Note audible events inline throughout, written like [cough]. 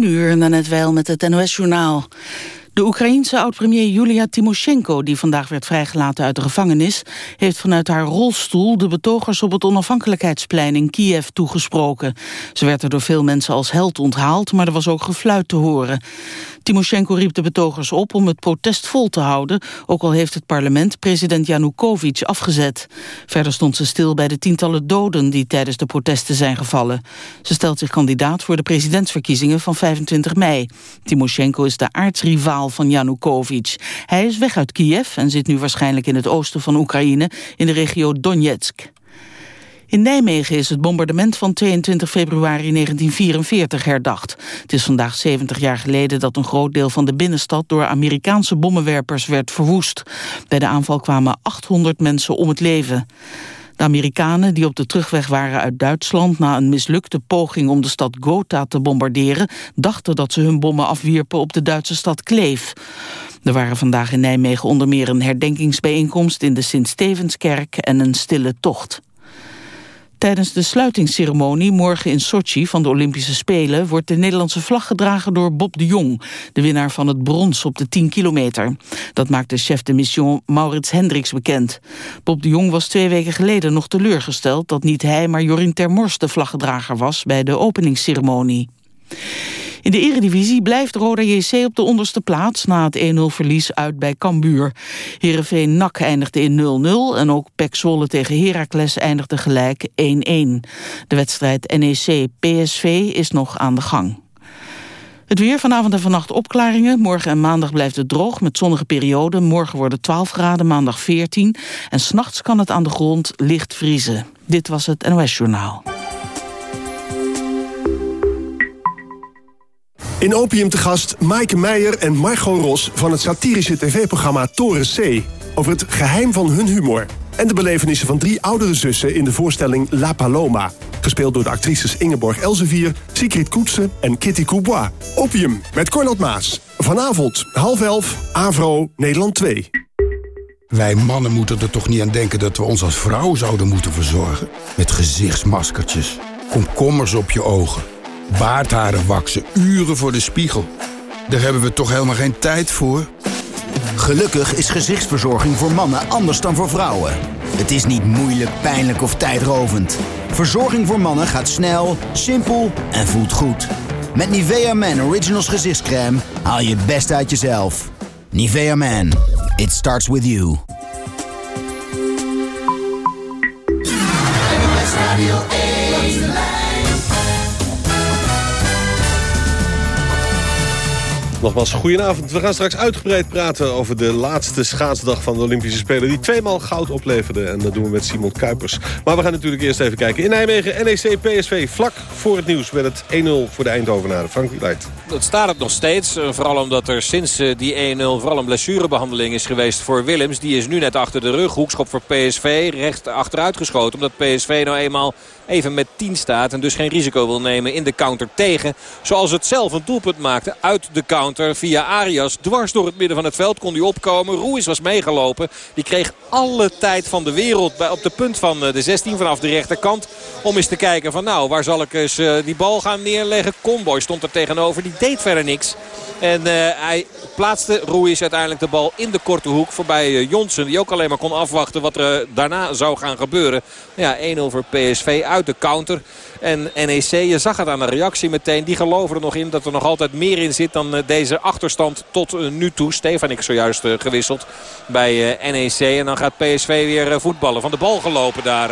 10 uur, net wel met het NOS-journaal. De Oekraïense oud-premier Julia Timoshenko, die vandaag werd vrijgelaten uit de gevangenis, heeft vanuit haar rolstoel de betogers op het onafhankelijkheidsplein in Kiev toegesproken. Ze werd er door veel mensen als held onthaald, maar er was ook gefluit te horen. Timoshenko riep de betogers op om het protest vol te houden, ook al heeft het parlement president Janukovic afgezet. Verder stond ze stil bij de tientallen doden die tijdens de protesten zijn gevallen. Ze stelt zich kandidaat voor de presidentsverkiezingen van 25 mei. Timoshenko is de aardsrivaal van Janukovic. Hij is weg uit Kiev en zit nu waarschijnlijk in het oosten van Oekraïne, in de regio Donetsk. In Nijmegen is het bombardement van 22 februari 1944 herdacht. Het is vandaag 70 jaar geleden dat een groot deel van de binnenstad... door Amerikaanse bommenwerpers werd verwoest. Bij de aanval kwamen 800 mensen om het leven. De Amerikanen die op de terugweg waren uit Duitsland... na een mislukte poging om de stad Gotha te bombarderen... dachten dat ze hun bommen afwierpen op de Duitse stad Kleef. Er waren vandaag in Nijmegen onder meer een herdenkingsbijeenkomst... in de Sint-Stevenskerk en een stille tocht. Tijdens de sluitingsceremonie morgen in Sochi van de Olympische Spelen... wordt de Nederlandse vlag gedragen door Bob de Jong... de winnaar van het brons op de 10 kilometer. Dat maakte chef de mission Maurits Hendricks bekend. Bob de Jong was twee weken geleden nog teleurgesteld... dat niet hij, maar Jorien Termors de vlaggedrager was... bij de openingsceremonie. In de eredivisie blijft Roda JC op de onderste plaats... na het 1-0 verlies uit bij Cambuur. Heerenveen NAC eindigde in 0-0... en ook Pek Zwolle tegen Heracles eindigde gelijk 1-1. De wedstrijd NEC-PSV is nog aan de gang. Het weer vanavond en vannacht opklaringen. Morgen en maandag blijft het droog met zonnige perioden. Morgen worden 12 graden, maandag 14. En s'nachts kan het aan de grond licht vriezen. Dit was het NOS Journaal. In Opium te gast Maaike Meijer en Margot Ros van het satirische tv-programma Toren C... over het geheim van hun humor en de belevenissen van drie oudere zussen... in de voorstelling La Paloma, gespeeld door de actrices Ingeborg Elsevier... Sigrid Koetsen en Kitty Coubois. Opium met Cornel Maas. Vanavond, half elf, Avro, Nederland 2. Wij mannen moeten er toch niet aan denken dat we ons als vrouw zouden moeten verzorgen? Met gezichtsmaskertjes, komkommers op je ogen Baardharen waksen, uren voor de spiegel. Daar hebben we toch helemaal geen tijd voor? Gelukkig is gezichtsverzorging voor mannen anders dan voor vrouwen. Het is niet moeilijk, pijnlijk of tijdrovend. Verzorging voor mannen gaat snel, simpel en voelt goed. Met Nivea Man Originals gezichtscreme haal je het best uit jezelf. Nivea Man, it starts with you. Nogmaals, goedenavond. We gaan straks uitgebreid praten over de laatste schaatsdag van de Olympische Spelen... die tweemaal goud opleverde. En dat doen we met Simon Kuipers. Maar we gaan natuurlijk eerst even kijken. In Nijmegen, NEC PSV, vlak voor het nieuws... met het 1-0 voor de Eindhovenaren. Frank Wieluid. Dat staat het nog steeds. Eh, vooral omdat er sinds eh, die 1-0 vooral een blessurebehandeling is geweest voor Willems. Die is nu net achter de rug. Hoekschop voor PSV. Recht achteruit geschoten. Omdat PSV nou eenmaal even met 10 staat. En dus geen risico wil nemen in de counter tegen. Zoals het zelf een doelpunt maakte uit de counter via Arias. Dwars door het midden van het veld kon hij opkomen. Ruiz was meegelopen. Die kreeg alle tijd van de wereld bij, op de punt van eh, de 16 vanaf de rechterkant. Om eens te kijken van nou waar zal ik eens uh, die bal gaan neerleggen. Conboy stond er tegenover. Die deed verder niks. En uh, hij plaatste Ruiz uiteindelijk de bal in de korte hoek voorbij uh, Jonsen. Die ook alleen maar kon afwachten wat er daarna zou gaan gebeuren. Ja, 1-0 voor PSV uit de counter. En NEC, je zag het aan de reactie meteen. Die geloven er nog in dat er nog altijd meer in zit dan eh, deze achterstand tot eh, nu toe. Stefanik zojuist eh, gewisseld bij NEC. En dan gaat PSV weer voetballen. Van de bal gelopen daar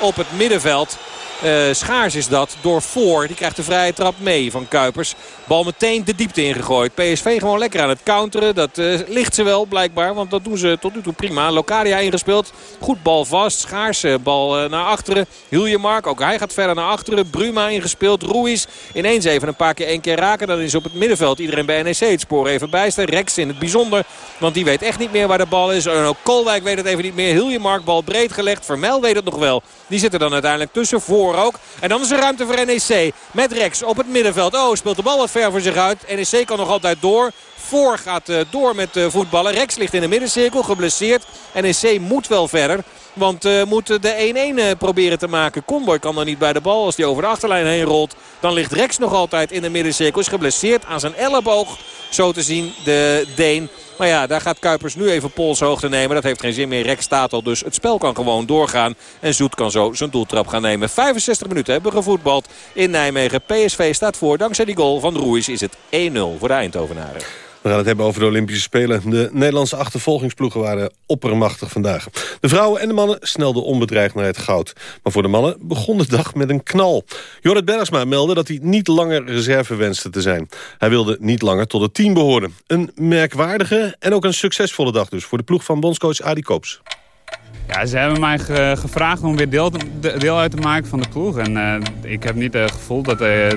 op het middenveld. Uh, Schaars is dat door Voor. Die krijgt de vrije trap mee van Kuipers. Bal meteen de diepte ingegooid. PSV gewoon lekker aan het counteren. Dat uh, ligt ze wel blijkbaar. Want dat doen ze tot nu toe prima. Locadia ingespeeld. Goed bal vast. Schaars uh, bal naar achteren. Hiljemark. Ook hij gaat verder naar achteren. Bruma ingespeeld. Ruiz ineens even een paar keer één keer raken. Dan is op het middenveld iedereen bij NEC het spoor even bijster. Rex in het bijzonder. Want die weet echt niet meer waar de bal is. En ook Kolwijk weet het even niet meer. Hiljemark bal breed gelegd. Vermel weet het nog wel. Die zit er dan uiteindelijk tussen. Voor ook. En dan is er ruimte voor NEC. Met Rex op het middenveld. Oh, speelt de bal wat ver voor zich uit. NEC kan nog altijd door. Voor gaat uh, door met uh, voetballen. Rex ligt in de middencirkel, geblesseerd. NEC moet wel verder. Want uh, moet de 1-1 proberen te maken. Conboy kan dan niet bij de bal. Als die over de achterlijn heen rolt. Dan ligt Rex nog altijd in de middencirkel. Is geblesseerd aan zijn elleboog. Zo te zien de Deen. Maar ja, daar gaat Kuipers nu even polshoogte nemen. Dat heeft geen zin meer. Rex staat al, dus het spel kan gewoon doorgaan. En Zoet kan zo zijn doeltrap gaan nemen. 65 minuten hebben gevoetbald in Nijmegen. PSV staat voor. Dankzij die goal van Ruiz is het 1-0 voor de Eindhovenaren. We gaan het hebben over de Olympische Spelen. De Nederlandse achtervolgingsploegen waren oppermachtig vandaag. De vrouwen en de mannen snelden onbedreigd naar het goud. Maar voor de mannen begon de dag met een knal. Jorrit Bergsma meldde dat hij niet langer reserve wenste te zijn. Hij wilde niet langer tot het team behoren. Een merkwaardige en ook een succesvolle dag dus... voor de ploeg van bondscoach Adi Koops. Ja, ze hebben mij gevraagd om weer deel, deel uit te maken van de ploeg. En uh, ik heb niet het gevoel dat... Uh,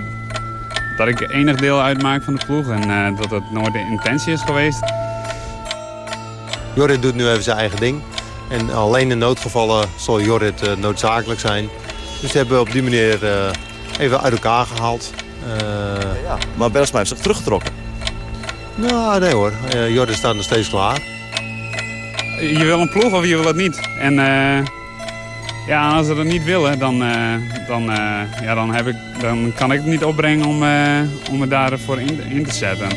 dat ik enig deel uitmaak van de ploeg en uh, dat dat nooit de intentie is geweest. Jorrit doet nu even zijn eigen ding. En alleen in noodgevallen zal Jorrit uh, noodzakelijk zijn. Dus die hebben we op die manier uh, even uit elkaar gehaald. ja, maar Bergsma heeft zich teruggetrokken. Nou, nee hoor. Jorrit staat nog steeds klaar. Je wil een ploeg of je wil het niet. En ja, als ze dat niet willen, dan, uh, dan, uh, ja, dan, heb ik, dan kan ik het niet opbrengen om, uh, om me daarvoor in, in te zetten.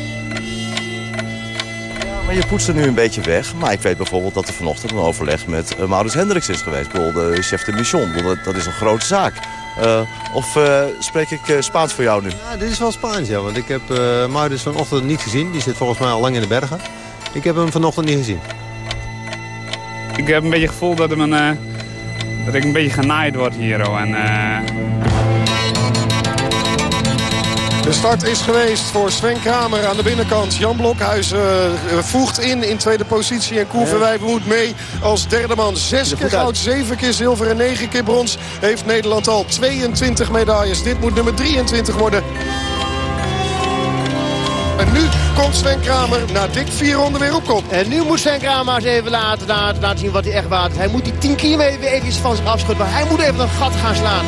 Maar je poetst er nu een beetje weg. Maar ik weet bijvoorbeeld dat er vanochtend een overleg met uh, Maurits Hendricks is geweest. Bijvoorbeeld de chef de mission. Dat, dat is een grote zaak. of spreek ik Spaans voor jou nu? Ja, dit is wel Spaans, ja. Want ik heb Maurits vanochtend niet gezien. Die zit volgens mij al lang in de bergen. Ik heb hem vanochtend niet gezien. Ik heb een beetje het gevoel dat hem een dat ik een beetje genaaid word hier. En, uh... De start is geweest voor Sven Kramer aan de binnenkant. Jan Blokhuizen uh, voegt in in tweede positie. En Koen Verwijf moet mee als derde man. Zes keer goud, zeven keer zilver en negen keer brons. Heeft Nederland al 22 medailles. Dit moet nummer 23 worden. En nu komt Sven Kramer na dik vier ronden weer op kop. En nu moet Sven Kramer eens even laten, laten, laten zien wat hij echt waard is. Hij moet die 10 kilometer weer even van zich afschudden. Maar hij moet even een gat gaan slaan.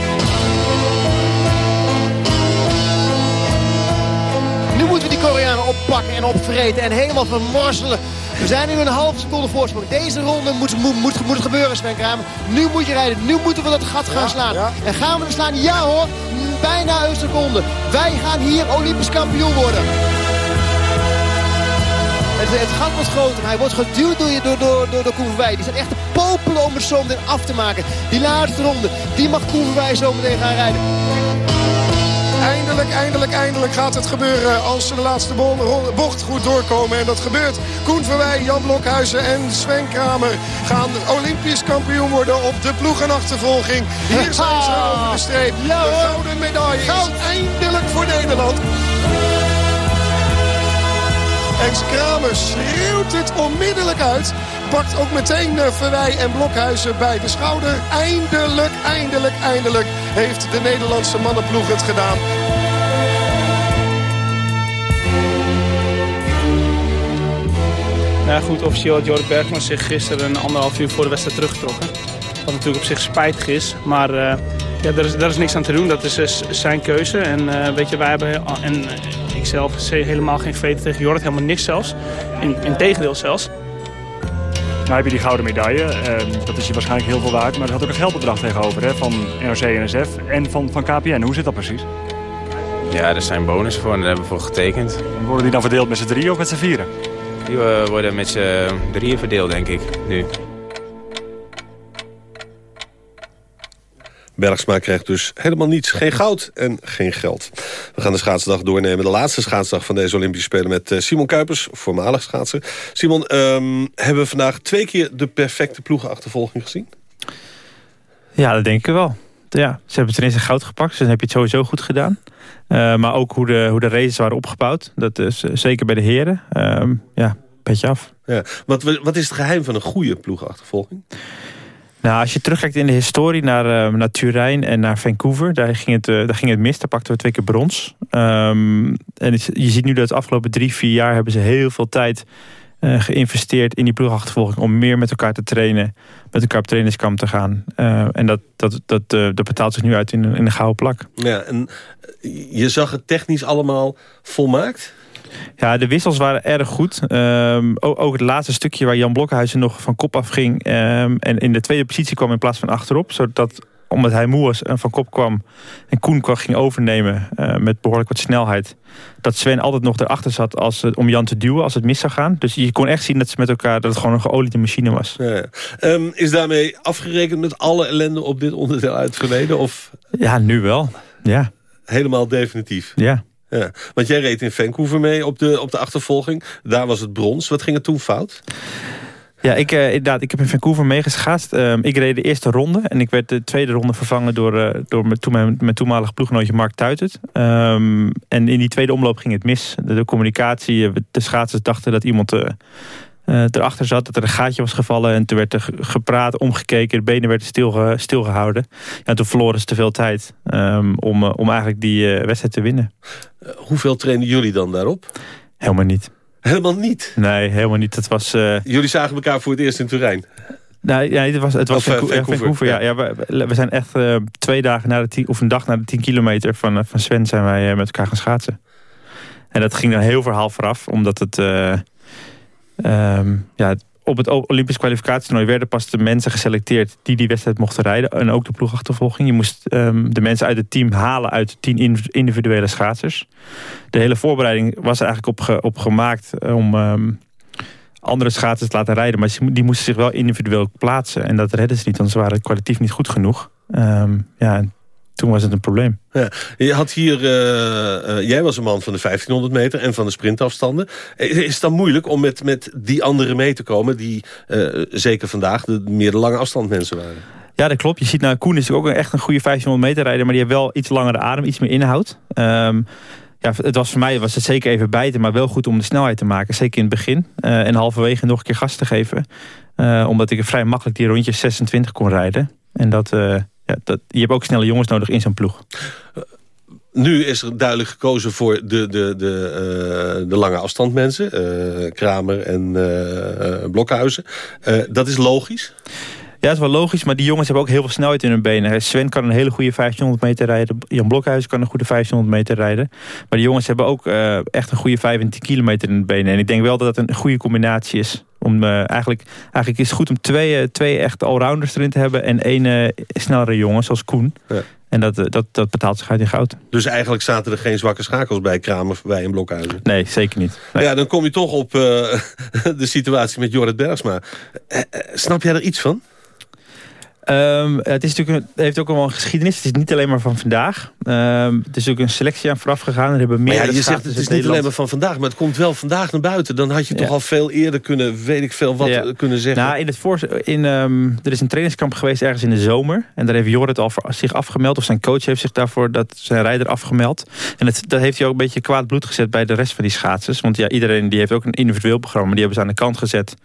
Nu moeten we die Koreanen oppakken en opvreten en helemaal vermorzelen. We zijn nu een halve seconde voorsprong. Deze ronde moet, moet, moet, gebeuren, Sven Kramer. Nu moet je rijden. Nu moeten we dat gat gaan slaan. En gaan we er slaan? Ja hoor. Bijna een seconde. Wij gaan hier Olympisch kampioen worden. Het, het gat wordt groter. Hij wordt geduwd door, door, door, door, door. Die staat echt te popelen om het zometeen af te maken. Die laatste ronde, die mag Koeverwij zometeen gaan rijden. Eindelijk, eindelijk, eindelijk gaat het gebeuren als ze de laatste bocht goed doorkomen. En dat gebeurt. Koen Verwij, Jan Blokhuizen en Sven Kramer gaan Olympisch kampioen worden op de ploegenachtervolging. Hier zijn ze over de streep. De gouden medaille is eindelijk voor Nederland. En Kramer schreeuwt het onmiddellijk uit. Pakt ook meteen eh, Verwij en Blokhuizen bij de schouder. Eindelijk, eindelijk, eindelijk heeft de Nederlandse mannenploeg het gedaan. Nou goed, officieel had Jorrit Bergman zich gisteren een anderhalf uur voor de wedstrijd teruggetrokken. Wat natuurlijk op zich spijtig is, maar uh, ja, daar, is, daar is niks aan te doen. Dat is uh, zijn keuze. En uh, weet je, wij hebben, en ik zelf helemaal geen veten tegen Jorrit, helemaal niks zelfs. In, in tegendeel zelfs. Nou heb je die gouden medaille, dat is je waarschijnlijk heel veel waard. Maar er had ook een geldbedrag tegenover hè, van NRC, NSF en van, van KPN. Hoe zit dat precies? Ja, er zijn bonus voor en daar hebben we voor getekend. worden die dan verdeeld met z'n drieën of met z'n vieren? Die worden met z'n drieën verdeeld, denk ik, nu. Bergsma krijgt dus helemaal niets. Geen goud en geen geld. We gaan de schaatsdag doornemen. De laatste schaatsdag van deze Olympische Spelen met eh, Simon Kuipers, voormalig schaatser. Simon, um, hebben we vandaag twee keer de perfecte ploegenachtervolging gezien? Ja, dat denk ik wel. Ja, ze hebben tenminste goud gepakt, dus dan heb je het sowieso goed gedaan. Uh, maar ook hoe de, hoe de races waren opgebouwd. Dat is uh, zeker bij de heren. Uh, ja, petje af. Ja. Wat, wat is het geheim van een goede ploegenachtervolging? Nou, als je terugkijkt in de historie naar, uh, naar Turijn en naar Vancouver, daar ging het, uh, daar ging het mis. Daar pakten we twee keer brons. Um, en je ziet nu dat de afgelopen drie, vier jaar hebben ze heel veel tijd uh, geïnvesteerd in die ploegachtervolging... om meer met elkaar te trainen, met elkaar op trainingskamp te gaan. Uh, en dat, dat, dat, dat betaalt zich nu uit in, in de gouden plak. Ja, en je zag het technisch allemaal volmaakt? Ja, de wissels waren erg goed. Um, ook, ook, het laatste stukje waar Jan Blokhuizen nog van kop af ging... Um, en in de tweede positie kwam in plaats van achterop... zodat omdat hij moe was en van kop kwam... en Koen kwam, ging overnemen uh, met behoorlijk wat snelheid... dat Sven altijd nog erachter zat als, uh, om Jan te duwen als het mis zou gaan. Dus je kon echt zien dat ze met elkaar dat het gewoon een geoliede machine was. Ja, ja. Um, is daarmee afgerekend met alle ellende op dit onderdeel uit het verleden? Of? Ja, nu wel. Ja. Helemaal definitief? Ja. Ja, want jij reed in Vancouver mee op de, op de achtervolging. Daar was het brons. Wat ging er toen fout? Ja, ik, uh, inderdaad, ik heb in Vancouver meegeschaatst. Uh, ik reed de eerste ronde en ik werd de tweede ronde vervangen door, uh, door mijn, mijn, mijn toenmalige ploeggenootje Mark Tuitert. Um, en in die tweede omloop ging het mis. De, de communicatie, de schaatsers dachten dat iemand erachter zat, dat er een gaatje was gevallen. En toen werd er gepraat, omgekeken, de benen werden stilge, stilgehouden. Ja, toen verloren ze te veel tijd um, om, om eigenlijk die wedstrijd te winnen. hoeveel trainen jullie dan daarop? Helemaal niet. Helemaal niet? Nee, helemaal niet. Dat was, uh... Jullie zagen elkaar voor het eerst in Turijn? Nee, ja, het was, het was of, Vancouver. Ja. Ja, we, we zijn echt uh, twee dagen na de tien, of een dag na de 10 kilometer van, uh, van Sven zijn wij met elkaar gaan schaatsen. En dat ging een heel verhaal vooraf, omdat het... Um, ja, op het Olympisch kwalificatietoernooi werden pas de mensen geselecteerd die die wedstrijd mochten rijden. En ook de ploegachtervolging. Je moest um, de mensen uit het team halen uit tien individuele schaatsers. De hele voorbereiding was eigenlijk op, op gemaakt om um, andere schaatsers te laten rijden. Maar die moesten zich wel individueel plaatsen. En dat redden ze niet, want ze waren kwalitatief niet goed genoeg. Ja, toen was het een probleem. Ja, je had hier, uh, uh, jij was een man van de 1500 meter en van de sprintafstanden. Is het dan moeilijk om met, met die anderen mee te komen... die uh, zeker vandaag de meer de lange afstand mensen waren? Ja, dat klopt. Je ziet nou, Koen is ook echt een goede 1500 meter rijder... maar die heeft wel iets langere adem, iets meer inhoud. Um, ja, het was voor mij was het zeker even bijten, maar wel goed om de snelheid te maken. Zeker in het begin. en halverwege nog een keer gas te geven. omdat ik vrij makkelijk die rondjes 26 kon rijden. En dat ja, dat, je hebt ook snelle jongens nodig in zo'n ploeg. Nu is er duidelijk gekozen voor de, de, de, uh, de lange afstandmensen. Uh, Kramer en uh, Blokhuizen. dat is logisch? Ja, dat is wel logisch, maar die jongens hebben ook heel veel snelheid in hun benen. Sven kan een hele goede 1500 meter rijden. Jan Blokhuizen kan een goede 1500 meter rijden. Maar die jongens hebben ook echt een goede 5 en 10 kilometer in hun benen. En ik denk wel dat dat een goede combinatie is. Om, uh, eigenlijk, eigenlijk is het goed om twee, twee echte allrounders erin te hebben... en één uh, snellere jongen, zoals Koen. Ja. En dat, dat, dat betaalt zich uit in goud. Dus eigenlijk zaten er geen zwakke schakels bij Kramer, bij in Blokhuizen? Nee, zeker niet. Nee. Ja, dan kom je toch op [laughs] de situatie met Jorrit Bergsma. snap jij er iets van? Um, het, is natuurlijk een, het heeft ook wel een geschiedenis. Het is niet alleen maar van vandaag. Um, het is ook een selectie aan vooraf gegaan. Er hebben meer ja, je zegt het is niet alleen maar van vandaag. Maar het komt wel vandaag naar buiten. Dan had je ja. toch al veel eerder kunnen, weet ik veel wat, ja. kunnen zeggen. Nou, in het voor, in, um, er is een trainingskamp geweest ergens in de zomer. En daar heeft Jorrit al voor zich afgemeld. Of zijn coach heeft zich daarvoor dat zijn rijder afgemeld. En het, dat heeft hij ook een beetje kwaad bloed gezet bij de rest van die schaatsers. Want ja, iedereen die heeft ook een individueel programma. Die hebben ze aan de kant gezet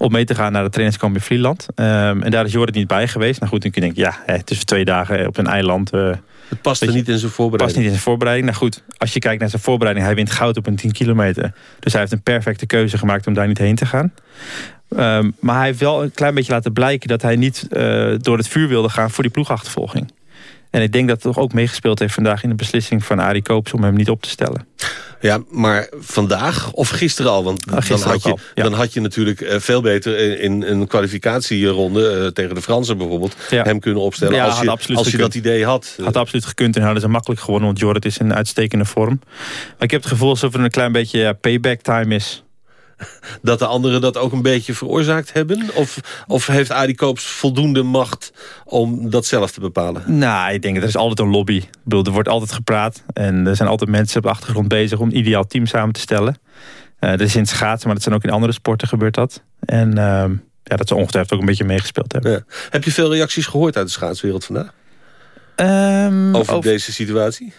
om mee te gaan naar de trainingskamp in Vlieland. Um, en daar is Jorrit niet bij geweest. Nou goed, dan kun je denken, ja, het is twee dagen op een eiland. Uh, het past er niet in zijn voorbereiding. past niet in zijn voorbereiding. Nou goed, als je kijkt naar zijn voorbereiding, hij wint goud op een 10 kilometer. Dus hij heeft een perfecte keuze gemaakt om daar niet heen te gaan. Um, maar hij heeft wel een klein beetje laten blijken dat hij niet uh, door het vuur wilde gaan voor die ploegachtervolging. En ik denk dat het toch ook meegespeeld heeft vandaag in de beslissing van Arie Koops om hem niet op te stellen. Ja, maar vandaag of gisteren al? Want gisteren dan, had je, al, ja. dan had je natuurlijk uh, veel beter in, een kwalificatieronde uh, tegen de Fransen bijvoorbeeld ja. hem kunnen opstellen. Ja, als je, als je dat idee had. Had absoluut gekund en hadden ze makkelijk gewonnen. Want Jorrit is in uitstekende vorm. Maar ik heb het gevoel alsof er een klein beetje payback time is [laughs] dat de anderen dat ook een beetje veroorzaakt hebben? Of, of heeft Arie Koops voldoende macht om dat zelf te bepalen? Nou, ik denk er is altijd een lobby. Ik bedoel, er wordt altijd gepraat. En er zijn altijd mensen op de achtergrond bezig om een ideaal team samen te stellen. Uh, dat is in schaatsen, maar dat zijn ook in andere sporten gebeurt dat. En uh, ja, dat ze ongetwijfeld ook een beetje meegespeeld hebben. Ja. Heb je veel reacties gehoord uit de schaatswereld vandaag? Um, over, over deze situatie?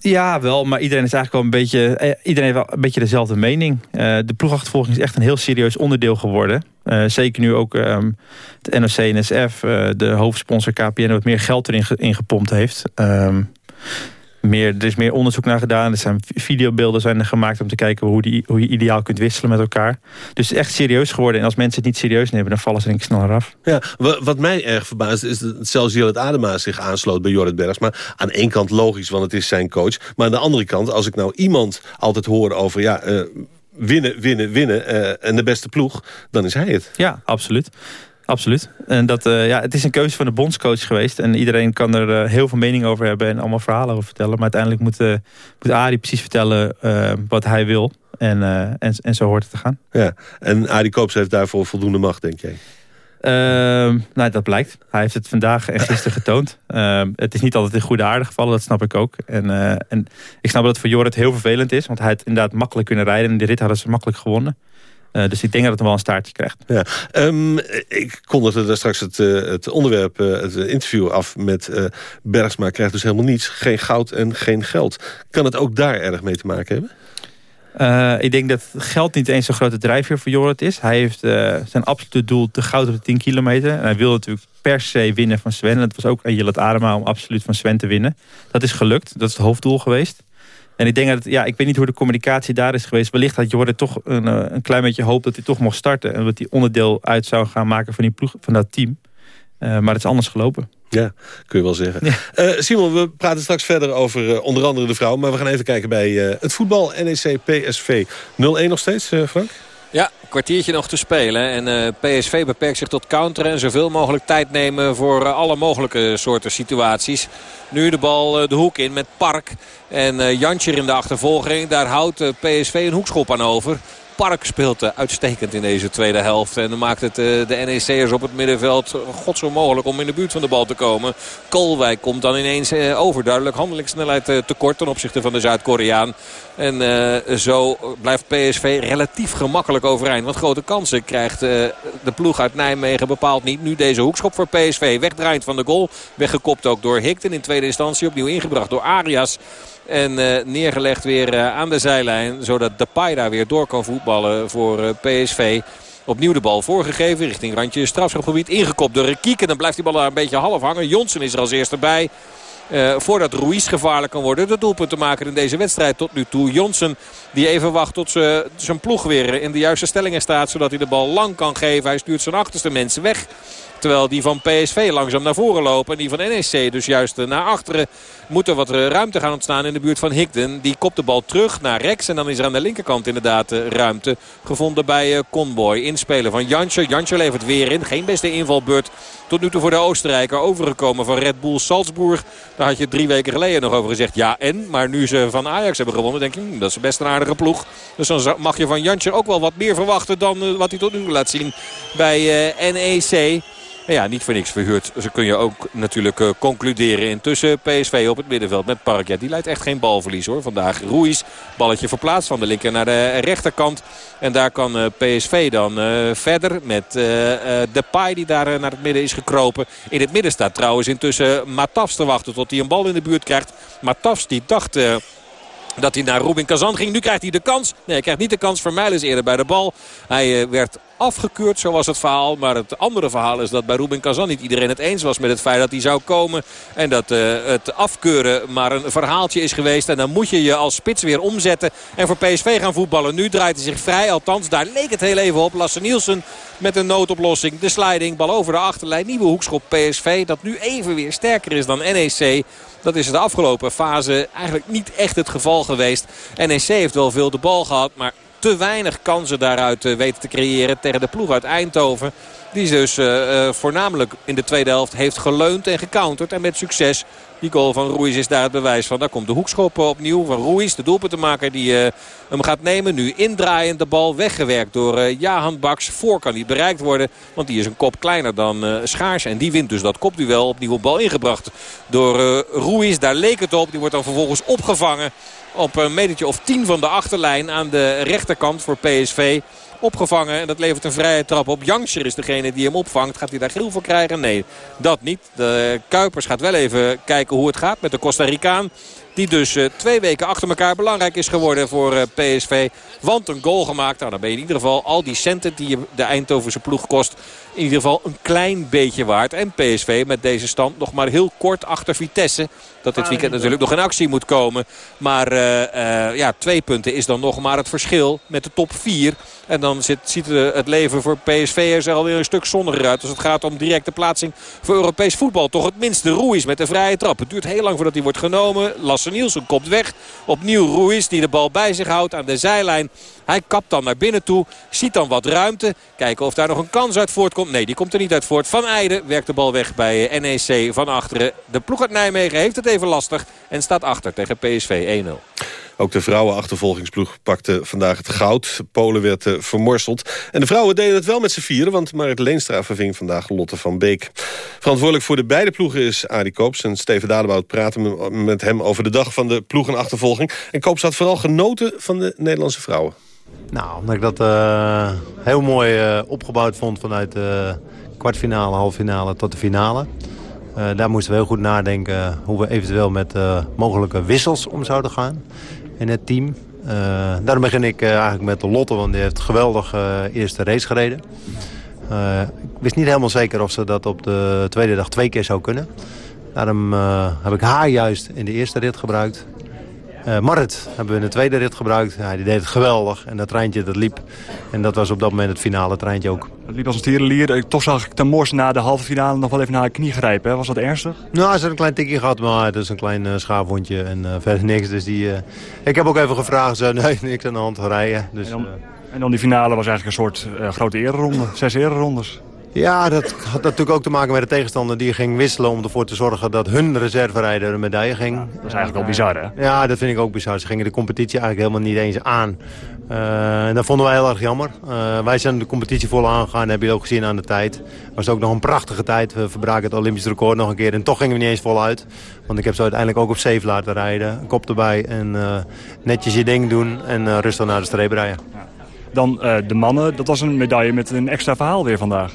Ja, wel, maar iedereen is eigenlijk wel een beetje, eh, iedereen heeft wel een beetje dezelfde mening. Uh, de ploegachtervolging is echt een heel serieus onderdeel geworden. Uh, zeker nu ook um, het NOC-NSF, uh, de hoofdsponsor KPN, wat meer geld erin ge, in gepompt heeft. Um, meer, er is meer onderzoek naar gedaan. Er zijn videobeelden zijn er gemaakt om te kijken hoe, die, hoe je ideaal kunt wisselen met elkaar. Dus het is echt serieus geworden. En als mensen het niet serieus nemen, dan vallen ze denk ik sneller af. Ja, wat mij erg verbaast is dat zelfs Jillet Adema zich aansloot bij Jorrit Bergs. Maar aan één kant logisch, want het is zijn coach. Maar aan de andere kant, als ik nou iemand altijd hoor over... ja, uh, winnen, winnen, winnen uh, en de beste ploeg, dan is hij het. Ja, absoluut. Absoluut. En dat, uh, ja, het is een keuze van de bondscoach geweest. En iedereen kan er uh, heel veel mening over hebben en allemaal verhalen over vertellen. Maar uiteindelijk moet, uh, moet Arie precies vertellen wat hij wil. En, en, en zo hoort het te gaan. Ja. En Arie Koops heeft daarvoor voldoende macht, denk jij? Ehm, nou, dat blijkt. Hij heeft het vandaag en gisteren getoond. Ehm, het is niet altijd in goede aarde gevallen, dat snap ik ook. En, en ik snap dat het voor Jorrit heel vervelend is. Want hij had inderdaad makkelijk kunnen rijden. En de rit hadden ze makkelijk gewonnen. Uh, dus ik denk dat het wel een staartje krijgt. Ja. Um, ik kondigde daar straks het, uh, het onderwerp, uh, het interview af met Bergsma. Krijgt dus helemaal niets. Geen goud en geen geld. Kan het ook daar erg mee te maken hebben? ik denk dat geld niet eens zo'n grote drijfveer voor Jorrit is. Hij heeft zijn absolute doel te goud op de 10 kilometer. En hij wil natuurlijk per se winnen van Sven. En het was ook aan Jillet Adema om absoluut van Sven te winnen. Dat is gelukt. Dat is het hoofddoel geweest. En ik denk dat, ja, ik weet niet hoe de communicatie daar is geweest. Wellicht had Jordan toch een, eh, een klein beetje hoop dat hij toch mocht starten. En dat hij onderdeel uit zou gaan maken van, die ploeg, van dat team. Uh, maar het is anders gelopen. Ja, kun je wel zeggen. Uh, Simon, we praten straks verder over uh, onder andere de vrouw. Maar we gaan even kijken bij het voetbal. NEC PSV 0-1 nog steeds, Frank? Ja, een kwartiertje nog te spelen. En uh, PSV beperkt zich tot counteren en zoveel mogelijk tijd nemen voor uh, alle mogelijke soorten situaties. Nu de bal uh, de hoek in met Park en Jantjer in de achtervolging. Daar houdt PSV een hoekschop aan over. Park speelt uh, uitstekend in deze tweede helft. En maakt het uh, de NEC'ers op het middenveld god zo mogelijk om in de buurt van de bal te komen. Kolwijk komt dan ineens overduidelijk handelingssnelheid tekort ten opzichte van de Zuid-Koreaan. En zo blijft PSV relatief gemakkelijk overeind. Want grote kansen krijgt de ploeg uit Nijmegen bepaald niet. Nu deze hoekschop voor PSV. Wegdraaiend van de goal. Weggekopt ook door Hikten. In tweede instantie opnieuw ingebracht door Arias. En uh, neergelegd weer uh, aan de zijlijn. Zodat Depay daar weer door kan voetballen voor uh, PSV. Opnieuw de bal voorgegeven richting randje strafschopgebied. Ingekopt door Rekiek. En dan blijft die bal daar een beetje half hangen. Jonsen is er als eerste bij. Voordat Ruiz gevaarlijk kan worden. De doelpunt te maken in deze wedstrijd tot nu toe. Jonsen die even wacht tot zijn ploeg weer in de juiste stellingen staat. Zodat hij de bal lang kan geven. Hij stuurt zijn achterste mensen weg. Terwijl die van PSV langzaam naar voren lopen. En die van NEC dus juist naar achteren. Moet er wat ruimte gaan ontstaan in de buurt van Higden. Die kopt de bal terug naar Rex. En dan is er aan de linkerkant inderdaad eh, ruimte gevonden bij eh, Conboy. Inspelen van Jantje. Jantje levert weer in. Geen beste invalbeurt tot nu toe voor de Oostenrijker. Overgekomen van Red Bull Salzburg. Daar had je drie weken geleden nog over gezegd. Ja en. Maar nu ze van Ajax hebben gewonnen denk ik hmm, dat is best een aardige ploeg. Dus dan mag je van Jantje ook wel wat meer verwachten dan eh, wat hij tot nu laat zien bij NEC ja, niet voor niks verhuurd. Ze kun je ook natuurlijk uh, concluderen. Intussen PSV op het middenveld met Park. Ja, die leidt echt geen balverlies hoor. Vandaag Ruiz. Balletje verplaatst van de linker naar de rechterkant. En daar kan eh, PSV dan uh, verder met Depay die daar naar het midden is gekropen. In het midden staat trouwens intussen Matafs te wachten tot hij een bal in de buurt krijgt. Matafs die dacht dat hij naar Rubin Kazan ging. Nu krijgt hij de kans. Nee, hij krijgt niet de kans. Vermeilen is eerder bij de bal. Hij werd afgekeurd, zo was het verhaal. Maar het andere verhaal is dat bij Rubin Kazan niet iedereen het eens was met het feit dat hij zou komen. En dat uh, het afkeuren maar een verhaaltje is geweest. En dan moet je je als spits weer omzetten en voor PSV gaan voetballen. Nu draait hij zich vrij, althans daar leek het heel even op. Lasse Nielsen met een noodoplossing. De sliding, bal over de achterlijn. Nieuwe hoekschop PSV dat nu even weer sterker is dan NEC. Dat is de afgelopen fase eigenlijk niet echt het geval geweest. NEC heeft wel veel de bal gehad, maar te weinig kansen daaruit eh, weten te creëren tegen de ploeg uit Eindhoven. Die dus uh, voornamelijk in de tweede helft heeft geleund en gecounterd. En met succes. Die goal van Ruiz is daar het bewijs van. Daar komt de hoekschop opnieuw van Ruiz. De doelpuntenmaker die uh, hem gaat nemen. Nu indraaiend de bal weggewerkt door uh, Jahan Baks. Voor kan niet bereikt worden. Want die is een kop kleiner dan uh, Schaars. En die wint dus dat kopduel. Opnieuw op bal ingebracht door uh, Ruiz. Daar leek het op. Die wordt dan vervolgens opgevangen op een metertje of 10 van de achterlijn aan de rechterkant voor PSV opgevangen. En dat levert een vrije trap op. Janscher is degene die hem opvangt. Gaat hij daar geel voor krijgen? Nee, dat niet. De Kuipers gaat wel even kijken hoe het gaat met de Costa Ricaan. Die dus twee weken achter elkaar belangrijk is geworden voor PSV. Want een goal gemaakt. Nou, dan ben je in ieder geval al die centen die de Eindhovense ploeg kost. In ieder geval een klein beetje waard. En PSV met deze stand nog maar heel kort achter Vitesse. Dat dit weekend natuurlijk nog in actie moet komen. Maar uh, uh, ja, twee punten is dan nog maar het verschil met de top 4. En dan zit, ziet het leven voor PSV er alweer een stuk zonniger uit. Als het gaat om directe plaatsing voor Europees voetbal. Toch het minste Ruiz met de vrije trap. Het duurt heel lang voordat hij wordt genomen. Lasse Nielsen kopt weg. Opnieuw Ruiz die de bal bij zich houdt aan de zijlijn. Hij kapt dan naar binnen toe. Ziet dan wat ruimte. Kijken of daar nog een kans uit voortkomt. Nee, die komt er niet uit voort. Van Eijden werkt de bal weg bij NEC van achteren. De ploeg uit Nijmegen heeft het even lastig. En staat achter tegen PSV 1-0. Ook de vrouwenachtervolgingsploeg pakte vandaag het goud. Polen werd uh, vermorseld. En de vrouwen deden het wel met z'n vieren... want Marit Leenstra verving vandaag Lotte van Beek. Verantwoordelijk voor de beide ploegen is Adi Koops. En Steven Dadebout praten met hem over de dag van de ploegenachtervolging. En Koops had vooral genoten van de Nederlandse vrouwen. Nou, omdat ik dat uh, heel mooi uh, opgebouwd vond vanuit de kwartfinale, halffinale tot de finale. Uh, daar moesten we heel goed nadenken hoe we eventueel met mogelijke wissels om zouden gaan in het team. daarom begin ik eigenlijk met Lotte, want die heeft geweldig eerste race gereden. ik wist niet helemaal zeker of ze dat op de tweede dag twee keer zou kunnen. Daarom heb ik haar juist in de eerste rit gebruikt. Uh, Marit hebben we in de tweede rit gebruikt. Ja, die deed het geweldig. En dat treintje dat liep. En dat was op dat moment het finale treintje ook. Het liep als een tierenlier. Toch zag ik Ten Mors na de halve finale nog wel even naar haar knie grijpen. Hè? Was dat ernstig? Nou, ze had een klein tikje gehad. Maar het is een klein uh, schaafwondje en uh, verder niks. Dus die, ik heb ook even gevraagd. Ze [laughs] nee, niks aan de hand rijden. Dus, en, dan, en dan die finale was eigenlijk een soort grote ereronde. Zes ererondes. Ja, dat had natuurlijk ook te maken met de tegenstander die ging wisselen... om ervoor te zorgen dat hun reserverijder een medaille ging. dat is eigenlijk wel bizar, hè? Ja, dat vind ik ook bizar. Ze gingen de competitie eigenlijk helemaal niet eens aan. Uh, en dat vonden wij heel erg jammer. Uh, wij zijn de competitie vol aangegaan, heb je ook gezien aan de tijd. Het was ook nog een prachtige tijd. We verbraken het Olympisch record nog een keer. En toch gingen we niet eens voluit. Want ik heb ze uiteindelijk ook op safe laten rijden. Kop erbij en uh, netjes je ding doen. En rustig naar de streep rijden. Dan de mannen. Dat was een medaille met een extra verhaal weer vandaag.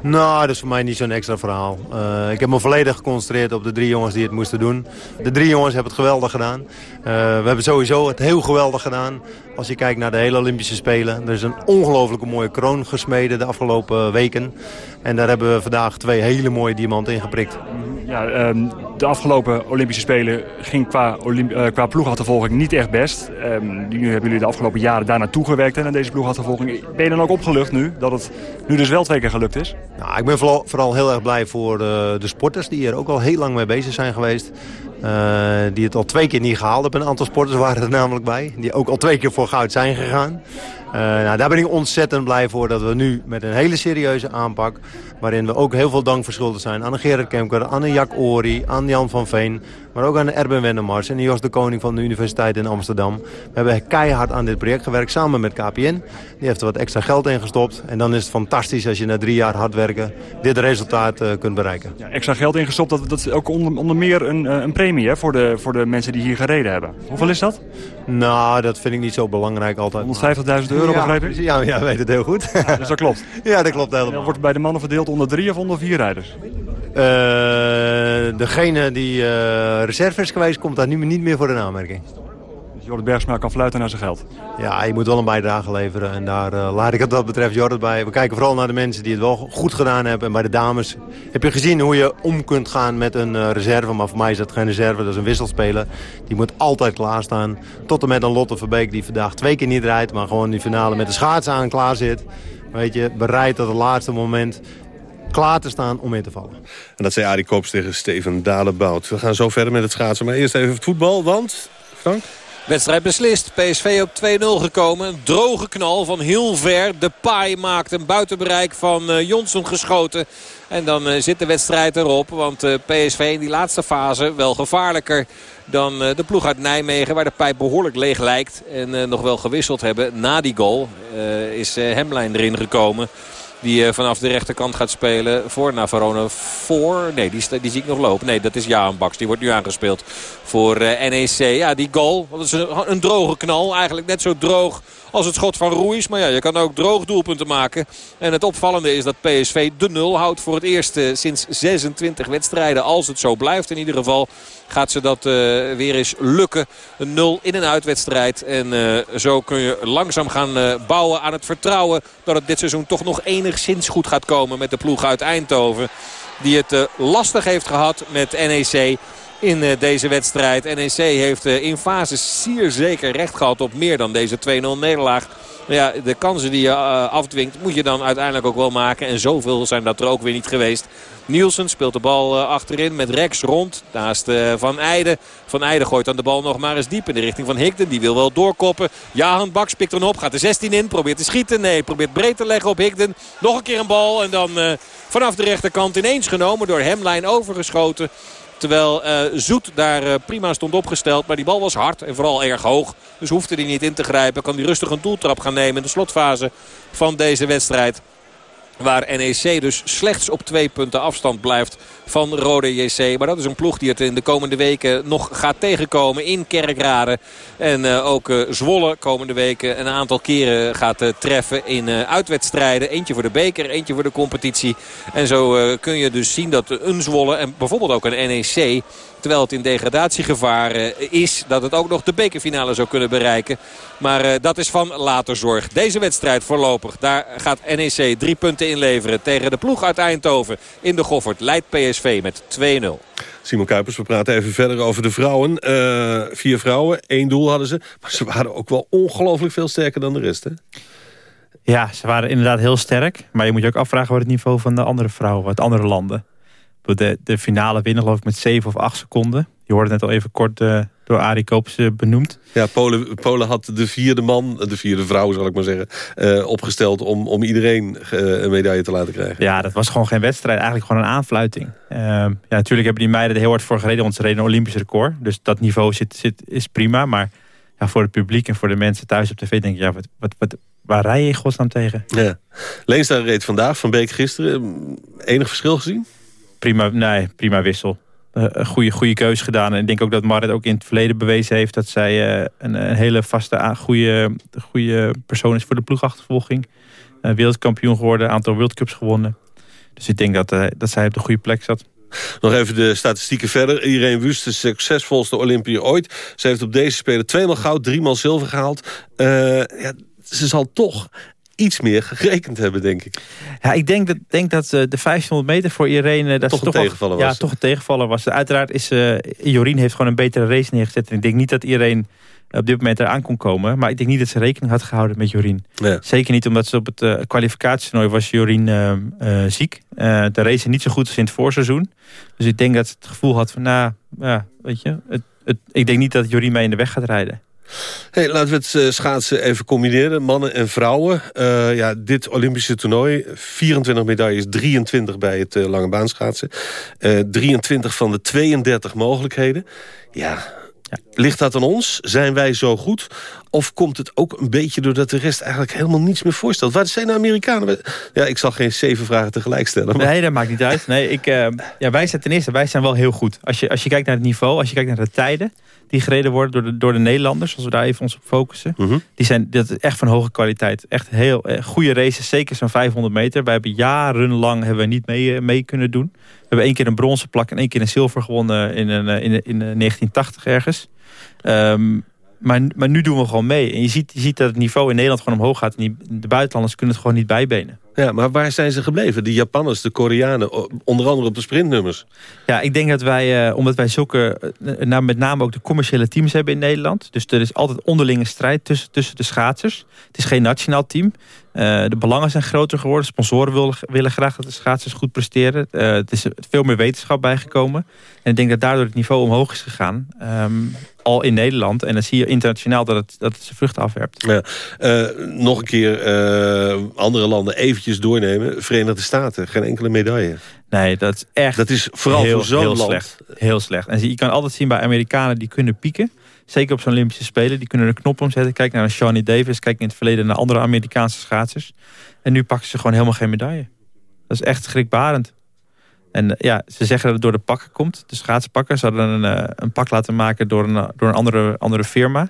Nou, dat is voor mij niet zo'n extra verhaal. Uh, ik heb me volledig geconcentreerd op de drie jongens die het moesten doen. De drie jongens hebben het geweldig gedaan. Uh, we hebben sowieso het heel geweldig gedaan. Als je kijkt naar de hele Olympische Spelen. Er is een ongelooflijke mooie kroon gesmeden de afgelopen weken. En daar hebben we vandaag twee hele mooie diamanten in geprikt. Ja, um, de afgelopen Olympische Spelen ging qua, Olymp uh, qua ploegachtervolging niet echt best. Um, nu hebben jullie de afgelopen jaren daar naartoe gewerkt naar deze ploegachtervolging. Ben je dan ook opgelucht nu, dat het nu dus wel twee keer gelukt is? Nou, ik ben vooral, vooral heel erg blij voor de, de sporters die er ook al heel lang mee bezig zijn geweest. Uh, die het al twee keer niet gehaald hebben. Een aantal sporters waren er namelijk bij. Die ook al twee keer voor goud zijn gegaan. Uh, nou, daar ben ik ontzettend blij voor dat we nu met een hele serieuze aanpak... waarin we ook heel veel dank verschuldigd zijn aan Gerard Kemker, aan Jack Ori, aan Jan van Veen... maar ook aan de Erben Wennemars en Jos de Koning van de Universiteit in Amsterdam. We hebben keihard aan dit project gewerkt samen met KPN. Die heeft er wat extra geld in gestopt. En dan is het fantastisch als je na drie jaar hard werken dit resultaat uh, kunt bereiken. Ja, extra geld ingestopt, dat, dat is ook onder, onder meer een, een premie hè, voor, de, voor de mensen die hier gereden hebben. Hoeveel is dat? Nou, dat vind ik niet zo belangrijk altijd. 150.000 euro, ja, ik? Ja, ja, weet het heel goed. Ja, dus dat klopt? [laughs] Ja, dat klopt helemaal. wordt bij de mannen verdeeld onder drie of onder vier rijders? Uh, degene die uh, reserve is geweest, komt daar nu niet meer voor de aanmerking. Jorrit Bergsma kan fluiten naar zijn geld? Ja, je moet wel een bijdrage leveren. En daar uh, laat ik het wat betreft Jorrit bij. We kijken vooral naar de mensen die het wel goed gedaan hebben. En bij de dames heb je gezien hoe je om kunt gaan met een reserve. Maar voor mij is dat geen reserve, dat is een wisselspeler. Die moet altijd klaarstaan. Tot en met een Lotte Verbeek die vandaag twee keer niet rijdt. Maar gewoon die finale met de schaats aan klaar zit. Weet je, bereid tot het laatste moment klaar te staan om in te vallen. En dat zei Arie Koops tegen Steven Dalebout. We gaan zo verder met het schaatsen. Maar eerst even het voetbal, want... Frank? Wedstrijd beslist. PSV op 2-0 gekomen. Een droge knal van heel ver. De paai maakt een buitenbereik van uh, Jonsson geschoten. En dan uh, zit de wedstrijd erop. Want uh, PSV in die laatste fase wel gevaarlijker dan de ploeg uit Nijmegen. Waar de pijp behoorlijk leeg lijkt. En nog wel gewisseld hebben. Na die goal is Hemlijn erin gekomen. Die vanaf de rechterkant gaat spelen voor Navarone. Voor, nee, die, die zie ik nog lopen. Nee, dat is Jaan Baks. Die wordt nu aangespeeld voor NEC. Ja, die goal. Dat is een, droge knal. Eigenlijk net zo droog als het schot van Ruiz. Maar ja, je kan ook droog doelpunten maken. En het opvallende is dat PSV de nul houdt voor het eerst sinds 26 wedstrijden. Als het zo blijft in ieder geval. Gaat ze dat weer eens lukken. Een 0 in een uitwedstrijd. En zo kun je langzaam gaan bouwen aan het vertrouwen... dat het dit seizoen toch nog enigszins goed gaat komen met de ploeg uit Eindhoven. Die het lastig heeft gehad met NEC in eh, deze wedstrijd. NEC heeft eh, in fases zeer zeker recht gehad op meer dan deze 2-0 nederlaag. Ja, de kansen die je eh, afdwingt moet je dan uiteindelijk ook wel maken. En zoveel zijn dat er ook weer niet geweest. Nielsen speelt de bal achterin met Rex rond naast Van Eijden. Van Eijden gooit dan de bal nog maar eens diep in de richting van Higden. Die wil wel doorkoppen. Jahan Baks pikt er op, gaat de 16 in, probeert te schieten. Nee, probeert breed te leggen op Higden. Nog een keer een bal en dan vanaf de rechterkant ineens genomen door Hemlijn overgeschoten. Terwijl uh, Zoet daar uh, prima stond opgesteld. Maar die bal was hard en vooral erg hoog. Dus hoefde hij niet in te grijpen. Kan hij rustig een doeltrap gaan nemen in de slotfase van deze wedstrijd. Waar NEC dus slechts op twee punten afstand blijft van Rode JC. Maar dat is een ploeg die het in de komende weken nog gaat tegenkomen in Kerkrade. En uh, ook uh, Zwolle komende weken een aantal keren gaat uh, treffen in uitwedstrijden. Eentje voor de beker, eentje voor de competitie. En zo kun je dus zien dat een Zwolle en bijvoorbeeld ook een NEC terwijl het in degradatiegevaar is. Dat het ook nog de bekerfinale zou kunnen bereiken. Maar dat is van later zorg. Deze wedstrijd voorlopig. Daar gaat NEC drie punten inleveren tegen de ploeg uit Eindhoven. In de Goffert leidt PSV met 2-0. Simon Kuipers, we praten even verder over de vrouwen. Uh, vier vrouwen, één doel hadden ze. Maar ze waren ook wel ongelooflijk veel sterker dan de rest, hè? Ja, ze waren inderdaad heel sterk. Maar je moet je ook afvragen wat het niveau van de andere vrouwen, uit andere landen. De, de finale winnen geloof ik met 7 of 8 seconden. Je hoorde net al even kort uh, door Arie Koops uh, benoemd. Ja, Polen, Polen had de vierde man, de vierde vrouw zal ik maar zeggen... Uh, opgesteld om, om iedereen een medaille te laten krijgen. Ja, dat was gewoon geen wedstrijd. Eigenlijk gewoon een aanfluiting. Ehm, ja, natuurlijk hebben die meiden er heel hard voor gereden... want ze reden een Olympisch record. Dus dat niveau zit, zit, is prima. Maar ja, voor het publiek en voor de mensen thuis op tv... denk ik, ja, wat, wat, wat, waar rij je in godsnaam tegen? Ja. Leenstra reed vandaag, Van Beek gisteren. Enig verschil gezien? Prima, nee, prima wissel. Eh, een goede, goede keuze gedaan. En ik denk ook dat Marit ook in het verleden bewezen heeft... dat zij uh, een, een, hele vaste, goede, goede persoon is voor de ploegachtervolging. Uh, wereldkampioen geworden, aantal World Cups gewonnen. Dus ik denk dat, dat zij op de goede plek zat. Nog even de statistieken verder. Irene Wust, de succesvolste Olympiër ooit. Ze heeft op deze Spelen tweemaal goud, driemaal zilver gehaald. ja, ze zal toch iets meer gerekend hebben, denk ik. Ja, ik denk dat, denk dat uh, de 1500 meter voor Irene... Dat toch een toch tegenvaller was. Ja, toch een tegenvaller was. Uiteraard is uh, Jorien heeft gewoon een betere race neergezet. En ik denk niet dat iedereen op dit moment eraan kon komen. Maar ik denk niet dat ze rekening had gehouden met Jorien. Ja. Zeker niet omdat ze op het uh, kwalificatietoernooi was Jorien ziek. de race niet zo goed als in het voorseizoen. Dus ik denk dat ze het gevoel had van... Nou, ja, weet je... Het, het, ik denk niet dat Jorien mee in de weg gaat rijden. Hey, laten we het eh, schaatsen even combineren. Mannen en vrouwen. Uh, ja, dit Olympische toernooi. 24 medailles, 23 bij het uh, lange baanschaatsen. Uh, 23 van de 32 mogelijkheden. Ja, ja, ligt dat aan ons? Zijn wij zo goed? Of komt het ook een beetje doordat de rest eigenlijk helemaal niets meer voorstelt? Waar zijn de Amerikanen? Ja, ik zal geen zeven vragen tegelijk stellen. Maar... Nee, dat maakt niet uit. Nee, ik, uh, ja, wij zijn ten eerste, wij zijn wel heel goed. Als je, als je kijkt naar het niveau, als je kijkt naar de tijden die gereden worden door de, door de Nederlanders, als we daar even ons op focussen. Mhm. Die zijn dat is echt van hoge kwaliteit. Echt heel eh, goede races, zeker zo'n 500 meter. Wij hebben jarenlang hebben we niet mee, eh, mee kunnen doen. We hebben één keer een bronzen plak en één keer een zilver gewonnen in, een, in, in, in 1980 ergens. Um, maar, maar nu doen we gewoon mee. En je ziet, je ziet dat het niveau in Nederland gewoon omhoog gaat. En de buitenlanders kunnen het gewoon niet bijbenen. Ja, maar waar zijn ze gebleven? De Japanners, de Koreanen, onder andere op de sprintnummers. Ja, ik denk dat wij, uh, omdat wij zulke, uh, nou, met name ook de commerciële teams hebben in Nederland. Dus er is altijd onderlinge strijd tussen, tussen de schaatsers. Het is geen nationaal team. Uh, de belangen zijn groter geworden. Sponsoren willen, willen graag dat de schaatsers goed presteren. het is veel meer wetenschap bijgekomen. En ik denk dat daardoor het niveau omhoog is gegaan. Um, al in Nederland. En dan zie je internationaal dat het, dat het zijn vruchten afwerpt. Ja. nog een keer andere landen eventjes doornemen. Verenigde Staten, geen enkele medaille. Nee, dat is echt Dat is vooral heel, voor zo'n land. Slecht. Heel slecht. En je kan altijd zien bij Amerikanen die kunnen pieken. Zeker op zo'n Olympische Spelen. Die kunnen een knop omzetten. Kijk naar Shawnee Davis. Kijk in het verleden naar andere Amerikaanse schaatsers. En nu pakken ze gewoon helemaal geen medaille. Dat is echt schrikbarend. En ja, ze zeggen dat het door de pakken komt. De schaatspakken. Ze hadden een, eh, een pak laten maken door een, door een andere, andere firma.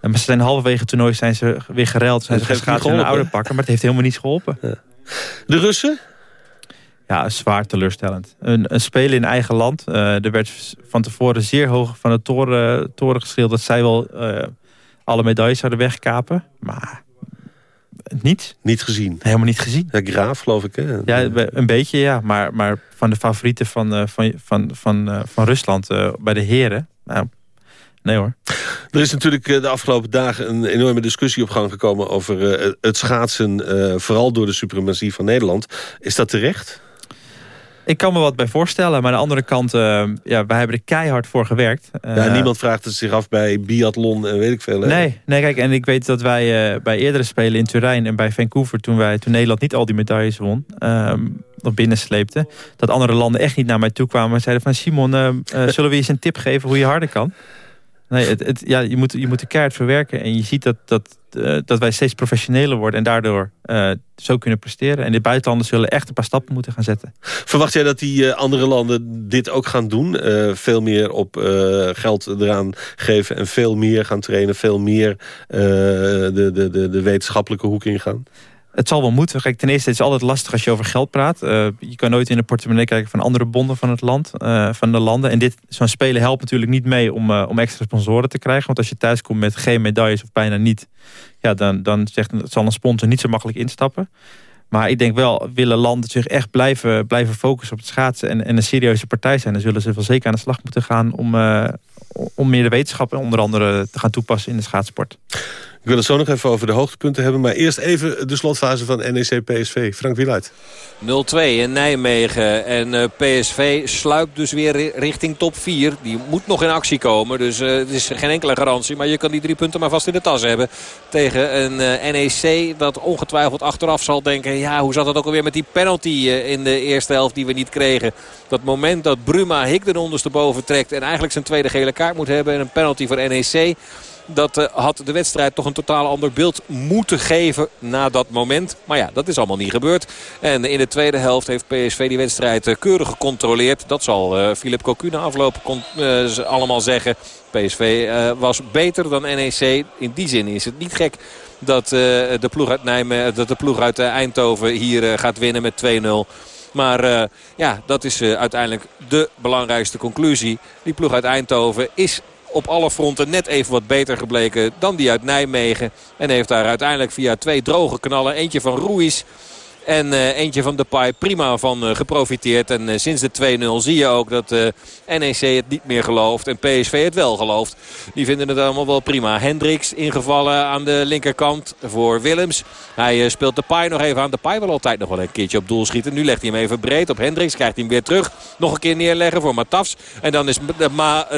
Maar ze zijn halverwege het toernooi zijn ze weer gereld. Zijn ze gaan schaatsen in een oude pakken. Maar het heeft helemaal niets geholpen. De Russen? ja, zwaar teleurstellend. Een, een spelen in eigen land. er werd van tevoren zeer hoog van de toren, toren geschreeuwd... dat zij wel alle medailles zouden wegkapen. Maar niet. Niet gezien. Helemaal niet gezien. Ja, Graaf, geloof ik. Hè? Ja, een beetje, ja. Maar, maar van de favorieten van, uh, van, van, van, uh, van Rusland uh, bij de heren... Nou, nee hoor. Er is natuurlijk de afgelopen dagen een enorme discussie op gang gekomen... over het schaatsen, vooral door de suprematie van Nederland. Is dat terecht? Ik kan me wat bij voorstellen. Maar aan de andere kant, uh, ja, wij hebben er keihard voor gewerkt. Uh, ja, niemand vraagt het zich af bij biathlon en weet ik veel. Nee, nee, kijk, en ik weet dat wij uh, bij eerdere spelen in Turijn en bij Vancouver... toen, wij, toen Nederland niet al die medailles won, um, of binnensleepte... dat andere landen echt niet naar mij toe kwamen en zeiden van... Simon, zullen we je eens een tip geven hoe je harder kan? Nee, het, ja, je, moet, je moet de keihard verwerken. En je ziet dat, dat, uh, dat wij steeds professioneler worden. En daardoor uh, zo kunnen presteren. En de buitenlanders zullen echt een paar stappen moeten gaan zetten. Verwacht jij dat die uh, andere landen dit ook gaan doen? veel meer op geld eraan geven. En veel meer gaan trainen. Veel meer de, de, de, de wetenschappelijke hoek ingaan? Het zal wel moeten. Kijk, ten eerste is het altijd lastig als je over geld praat. Uh, je kan nooit in de portemonnee kijken van andere bonden van het land, uh, van de landen. En dit, zo'n spelen helpt natuurlijk niet mee om, uh, om extra sponsoren te krijgen. Want als je thuis komt met geen medailles of bijna niet, ja, dan, dan zegt, zal een sponsor niet zo makkelijk instappen. Maar ik denk wel, willen landen zich echt blijven, blijven focussen op het schaatsen en, en een serieuze partij zijn, dan zullen ze wel zeker aan de slag moeten gaan om, om meer de wetenschappen onder andere te gaan toepassen in de schaatsport. Ik wil het zo nog even over de hoogtepunten hebben. Maar eerst even de slotfase van NEC-PSV. Frank Wieluid. 0-2 in Nijmegen. En uh, eh, PSV sluipt dus weer richting top 4. Die moet nog in actie komen. Dus uh, het is geen enkele garantie. Maar je kan die drie punten maar vast in de tas hebben. Tegen een uh, NEC dat ongetwijfeld achteraf zal denken... ja, hoe zat het ook alweer met die penalty in de eerste helft die we niet kregen. Dat moment dat Bruma Hik de ondersteboven trekt... en eigenlijk zijn tweede gele kaart moet hebben. En een penalty voor NEC... Dat uh, had de wedstrijd toch een totaal ander beeld moeten geven na dat moment. Maar ja, dat is allemaal niet gebeurd. En in de tweede helft heeft PSV die wedstrijd uh, keurig gecontroleerd. Dat zal Philip Cocu na afloop allemaal zeggen. PSV was beter dan NEC. In die zin is het niet gek dat, de, ploeg uit Nijmegen, dat de ploeg uit Eindhoven hier gaat winnen met 2-0. Maar ja, dat is uiteindelijk de belangrijkste conclusie. Die ploeg uit Eindhoven is op alle fronten net even wat beter gebleken dan die uit Nijmegen. En heeft daar uiteindelijk via twee droge knallen, eentje van Ruiz en uh, eentje van Depay prima van uh, geprofiteerd. En uh, sinds de 2-0 zie je ook dat NEC het niet meer gelooft. En PSV het wel gelooft. Die vinden het allemaal wel prima. Hendricks ingevallen aan de linkerkant voor Willems. Hij speelt Depay nog even aan. Depay wil altijd nog wel een keertje op doel schieten. Nu legt hij hem even breed op Hendricks. Krijgt hij hem weer terug. Nog een keer neerleggen voor Matafs. En dan is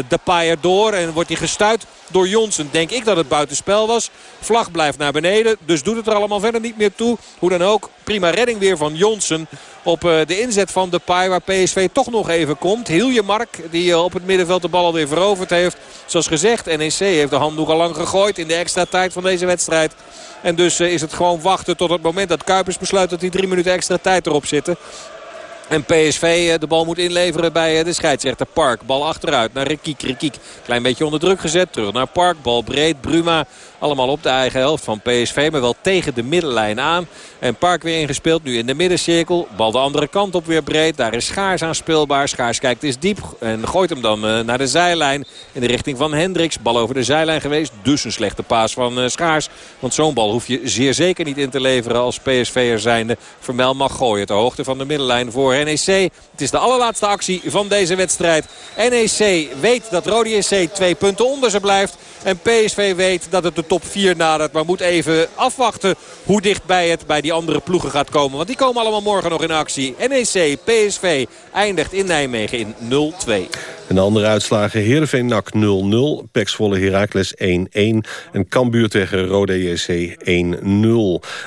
Depay erdoor. En wordt hij gestuit door Jonsen. Denk ik dat het buitenspel was. Vlag blijft naar beneden. Dus doet het er allemaal verder niet meer toe. Hoe dan ook. Prima redding weer van Jonsen op eh, de inzet van Depay. Waar PSV toch nog even komt. Hilje Mark die eh, op het middenveld de bal alweer veroverd heeft. Zoals gezegd NEC heeft de handdoek al lang gegooid in de extra tijd van deze wedstrijd. En dus eh, is het gewoon wachten tot het moment dat Kuipers besluit dat hij drie minuten extra tijd erop zitten. En PSV de bal moet inleveren bij de scheidsrechter Park. Bal achteruit naar Rikiek. Rikiek klein beetje onder druk gezet. Terug naar Park. Bal breed. Bruma allemaal op de eigen helft van PSV. Maar wel tegen de middenlijn aan. En Park weer ingespeeld. Nu in de middencirkel. Bal de andere kant op weer breed. Daar is Schaars aan speelbaar. Schaars kijkt is diep. En gooit hem dan uh, naar de zijlijn. In de richting van Hendricks. Bal over de zijlijn geweest. Dus een slechte paas van uh, Schaars. Want zo'n bal hoef je zeer zeker niet in te leveren als PSV'er zijnde. Vermel mag gooien. Ter hoogte van de middenlijn voor NEC. Het is de allerlaatste actie van deze wedstrijd. NEC weet dat Rode SC twee punten onder ze blijft. En PSV weet dat het de top 4 nadert. Maar moet even afwachten hoe dichtbij het bij die andere ploegen gaat komen. Want die komen allemaal morgen nog in actie. NEC, PSV eindigt in Nijmegen in 0-2. En de andere uitslagen Heerenveen NAC 0-0, Pek Zwolle Heracles 1-1 en Cambuur tegen Roda JC 1-0.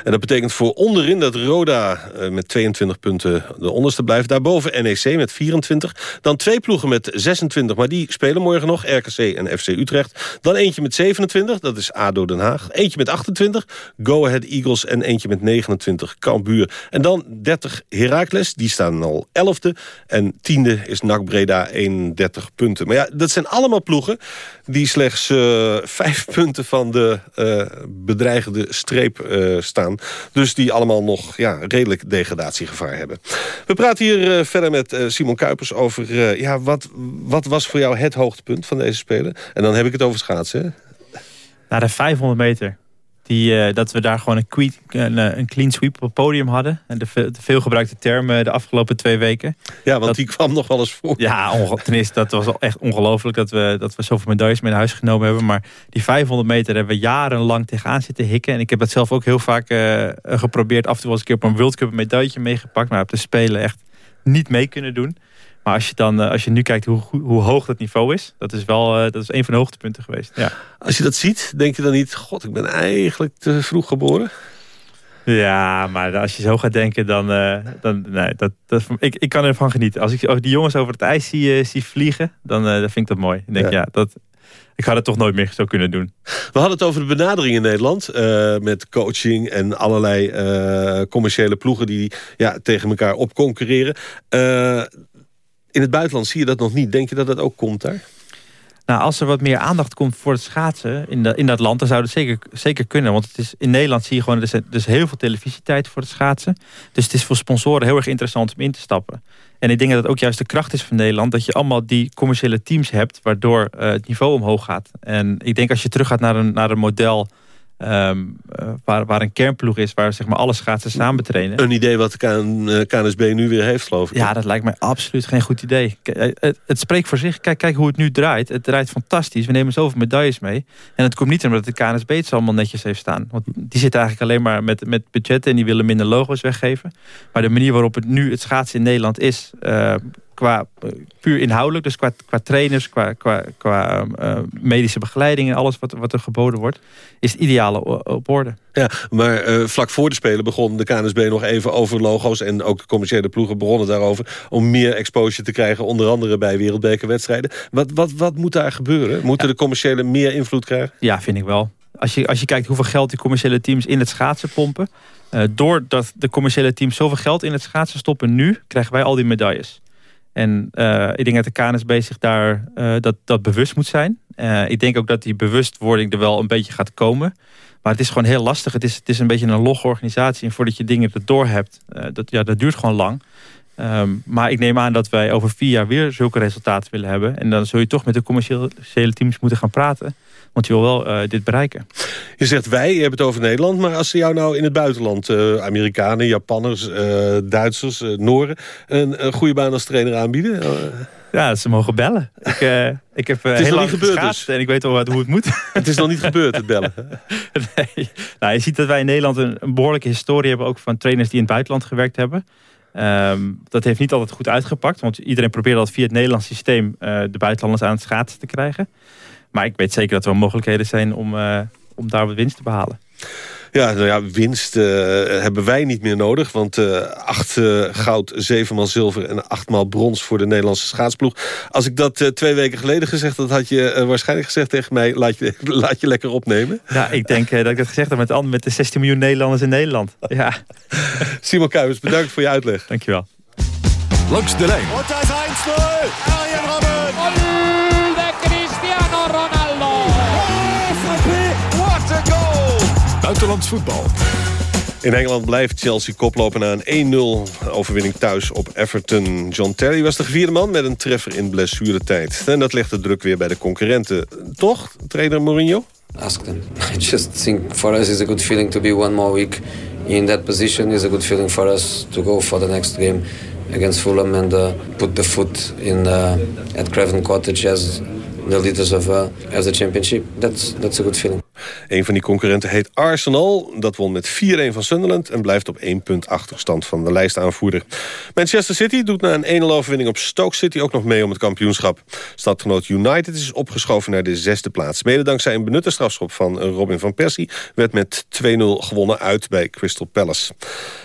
En dat betekent voor onderin dat Roda eh, met 22 punten de onderste blijft. Daarboven NEC met 24. Dan twee ploegen met 26, maar die spelen morgen nog. RKC en FC Utrecht. Dan eentje met 27, dat is AZ ADO Den Haag. Eentje met 28, Go Ahead Eagles en eentje met 29, Cambuur. En dan 30 Heracles, die staan al 11e. En tiende is NAC Breda 31 punten. Maar ja, dat zijn allemaal ploegen die slechts uh, vijf [laughs] punten van de uh, bedreigde streep uh, staan. Dus die allemaal nog ja, redelijk degradatiegevaar hebben. We praten hier verder met Simon Kuipers over... ja, wat, wat was voor jou het hoogtepunt van deze Spelen? En dan heb ik het over schaatsen. Na de 500 meter die, uh, dat we daar gewoon een, een, eh, een, clean sweep op het podium hadden. En de, de veelgebruikte term uh, de afgelopen twee weken. Ja, want die kwam nog wel eens voor. Ja, ten eerste, dat was echt ongelooflijk dat we, dat we zoveel medailles mee naar huis genomen hebben. Maar die 500 meter hebben we jarenlang tegenaan zitten hikken. En ik heb dat zelf ook heel vaak uh, geprobeerd. Af en toe was ik een keer op een World Cup een medailletje meegepakt. Maar op de Spelen echt niet mee kunnen doen. Maar als je, dan, eh, als je nu kijkt hoe, hoe hoog dat niveau is... dat is wel eh, dat is een van de hoogtepunten geweest. Ja. Als je dat ziet, denk je dan niet... god, ik ben eigenlijk te vroeg geboren? Ja, maar als je zo gaat denken, dan... Uh, dan nee, dat, dat, ik, ik kan ervan genieten. Als ik die jongens over het ijs zie, zie vliegen, dan, dan vind ik dat mooi. Ik denk, ja, dat, ik ga het toch nooit meer zo kunnen doen. We hadden het over de benadering in Nederland. met coaching en allerlei commerciële ploegen die ja, tegen elkaar opconcurreren. In het buitenland zie je dat nog niet. Denk je dat dat ook komt daar? Nou, als er wat meer aandacht komt voor het schaatsen in, in dat land... dan zou het zeker, zeker kunnen. Want het is, in Nederland zie je gewoon... dus heel veel televisietijd voor het schaatsen. Dus het is voor sponsoren heel erg interessant om in te stappen. En ik denk dat het ook juist de kracht is van Nederland... dat je allemaal die commerciële teams hebt... waardoor uh, het niveau omhoog gaat. En ik denk als je terug gaat naar een, naar een model Um, waar, waar een kernploeg is, waar zeg maar alle schaatsen samen trainen. Een idee wat de KN, KNSB eh, nu weer heeft, geloof ik. Ja, dat lijkt mij absoluut geen goed idee. Eh, het, het, spreekt voor zich. Kijk, kijk hoe het nu draait. Het draait fantastisch. We nemen zoveel medailles mee. En het komt niet omdat de KNSB het allemaal netjes heeft staan. Want die zitten eigenlijk alleen maar met, met budgetten en die willen minder logo's weggeven. Maar de manier waarop het nu het schaatsen in Nederland is... Uh, qua eh, puur inhoudelijk, dus qua, qua trainers, qua, qua, qua uh, medische begeleiding en alles wat, wat er geboden wordt, is het ideale op orde. Ja, maar uh, vlak voor de Spelen begon de KNSB nog even over logo's en ook de commerciële ploegen begonnen daarover om meer exposure te krijgen, onder andere bij wereldbekerwedstrijden. Wat, wat, wat moet daar gebeuren? Moeten de commerciële meer invloed krijgen? Ja, vind ik wel. Als je, als je kijkt hoeveel geld die commerciële teams in het schaatsen pompen, uh, doordat de commerciële teams zoveel geld in het schaatsen stoppen nu, krijgen wij al die medailles. En uh, ik denk dat de KNSB zich daar uh, dat, dat bewust moet zijn. Uh, ik denk ook dat die bewustwording er wel een beetje gaat komen. Maar het is gewoon heel lastig. Het is, het is een beetje een log organisatie. En voordat je dingen erdoor hebt, dat, ja, dat duurt gewoon lang. Um, maar ik neem aan dat wij over vier jaar weer zulke resultaten willen hebben. En dan zul je toch met de commerciële teams moeten gaan praten. Want je wil wel uh, dit bereiken. Je zegt wij, je hebt het over Nederland. Maar als ze jou nou in het buitenland, uh, Amerikanen, Japanners, uh, Duitsers, Noren... Een, een, goede baan als trainer aanbieden? Ja, ze mogen bellen. Ik, ik heb is heel niet gebeurd dus. en ik weet al hoe het moet. [laughs] Het is nog niet gebeurd, het bellen. [laughs] nee. Nou, je ziet dat wij in Nederland een, een, behoorlijke historie hebben... ook van trainers die in het buitenland gewerkt hebben. Um, dat heeft niet altijd goed uitgepakt. Want iedereen probeert dat via het Nederlands systeem... de buitenlanders aan het schaatsen te krijgen. Maar ik weet zeker dat er wel mogelijkheden zijn om, uh, om daar wat winst te behalen. Ja, nou ja, winst uh, hebben wij niet meer nodig. Want uh, acht uh, goud, zevenmaal zilver en achtmaal brons voor de Nederlandse schaatsploeg. Als ik dat twee weken geleden gezegd had, had je waarschijnlijk gezegd tegen mij... laat je, [laughs] laat je lekker opnemen. Ja, ik denk dat ik dat gezegd heb met, met de 16 miljoen Nederlanders in Nederland. Ja. [laughs] Simon Kuijers, bedankt voor je uitleg. Dankjewel. Langs de lijn. Buitenlands voetbal. In Engeland blijft Chelsea koplopen na een 1-0 overwinning thuis op Everton. John Terry was de gevierde man met een treffer in blessuretijd. En dat legt de druk weer bij de concurrenten. Toch, trainer Mourinho? Ask them. I just think for us it's a good feeling to be one more week in that position. It's a good feeling for us to go for the next game against Fulham and uh, put the foot in uh, at Craven Cottage as the leaders of, uh, of the championship. That's, that's a good feeling. Een van die concurrenten heet Arsenal. Dat won met 4-1 van Sunderland en blijft op 1 punt achterstand van de lijstaanvoerder. Manchester City doet na een 1-0 overwinning op Stoke City ook nog mee om het kampioenschap. Stadgenoot United is opgeschoven naar de zesde plaats. Mede dankzij een benutte strafschop van Robin van Persie werd met 2-0 gewonnen uit bij Crystal Palace.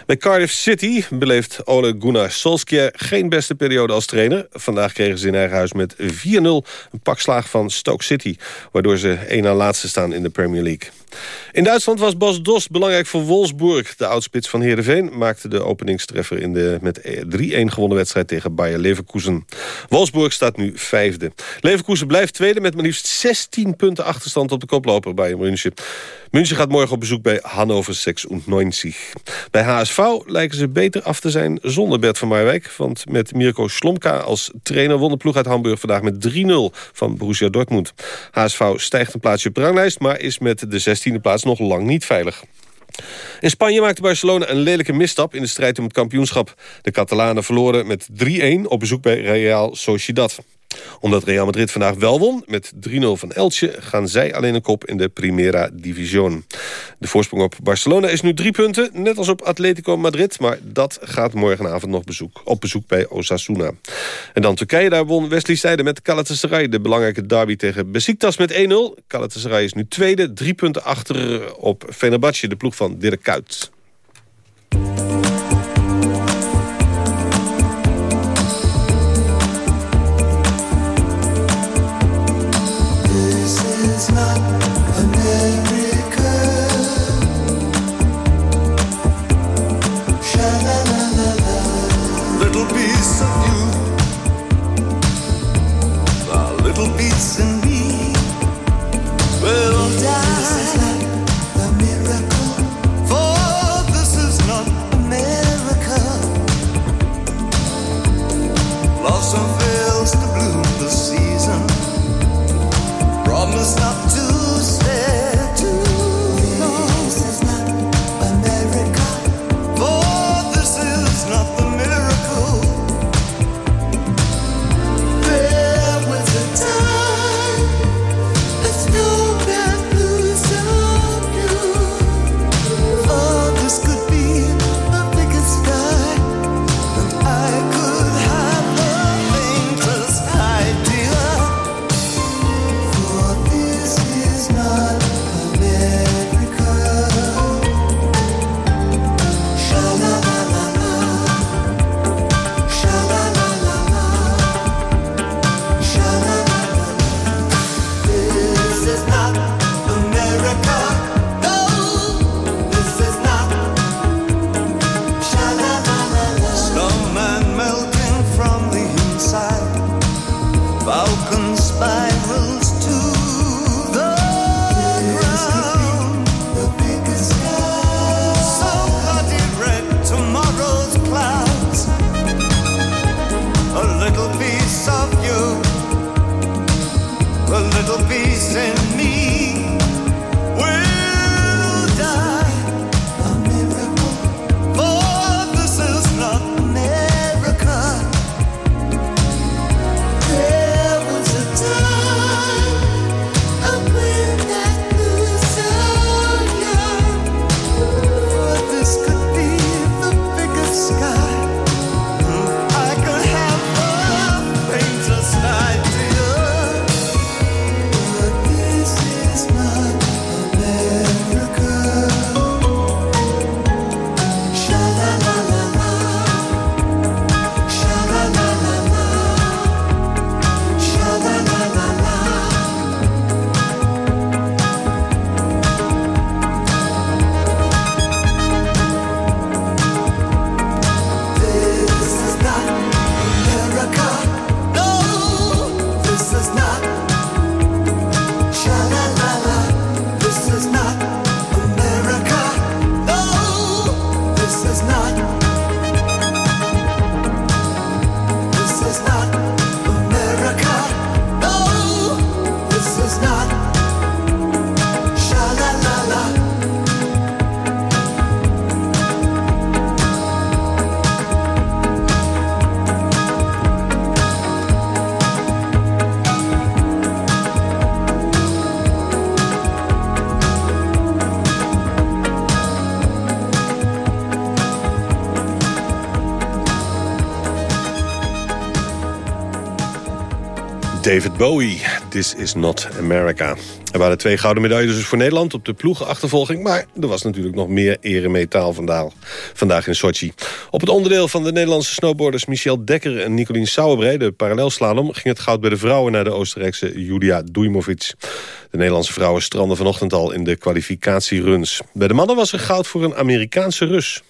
Bij Cardiff City beleeft Ole Gunnar Solskjaer geen beste periode als trainer. Vandaag kregen ze in eigen huis met 4-0 een pak van Stoke City, waardoor ze één na laatste staan in de Premier League. In Duitsland was Bas Dost belangrijk voor Wolfsburg. De oudspits van Heerenveen maakte de openingstreffer... in de met 3-1 gewonnen wedstrijd tegen Bayer Leverkusen. Wolfsburg staat nu vijfde. Leverkusen blijft tweede met maar liefst 16 punten achterstand... op de koploper Bayern München. München gaat morgen op bezoek bij Hannover 96. Bij HSV lijken ze beter af te zijn zonder Bert van Marwijk. Want met Mirko Slomka als trainer won de ploeg uit Hamburg vandaag met 3-0 van Borussia Dortmund. HSV stijgt een plaatsje op de ranglijst, maar is met de 16e plaats nog lang niet veilig. In Spanje maakte Barcelona een lelijke misstap in de strijd om het kampioenschap. De Catalanen verloren met 3-1 op bezoek bij Real Sociedad omdat Real Madrid vandaag wel won met 3-0 van Elche... gaan zij alleen een kop in de Primera Division. De voorsprong op Barcelona is nu drie punten, net als op Atletico Madrid... maar dat gaat morgenavond nog bezoek, op bezoek bij Osasuna. En dan Turkije, daar won Wesley Seijden met Galatasaray... de belangrijke derby tegen Besiktas met 1-0. Galatasaray is nu tweede, drie punten achter op Fenerbahce... de ploeg van Dirk Kuyt. David Bowie, This is not America. Er waren twee gouden medailles dus voor Nederland op de ploegenachtervolging. Maar er was natuurlijk nog meer eremetaal vandaag, vandaag in Sochi. Op het onderdeel van de Nederlandse snowboarders Michel Dekker en Nicolien Sauerbrei... de parallelslalom, ging het goud bij de vrouwen naar de Oostenrijkse Julia Dujmovic. De Nederlandse vrouwen stranden vanochtend al in de kwalificatieruns. Bij de mannen was er goud voor een Amerikaanse Rus.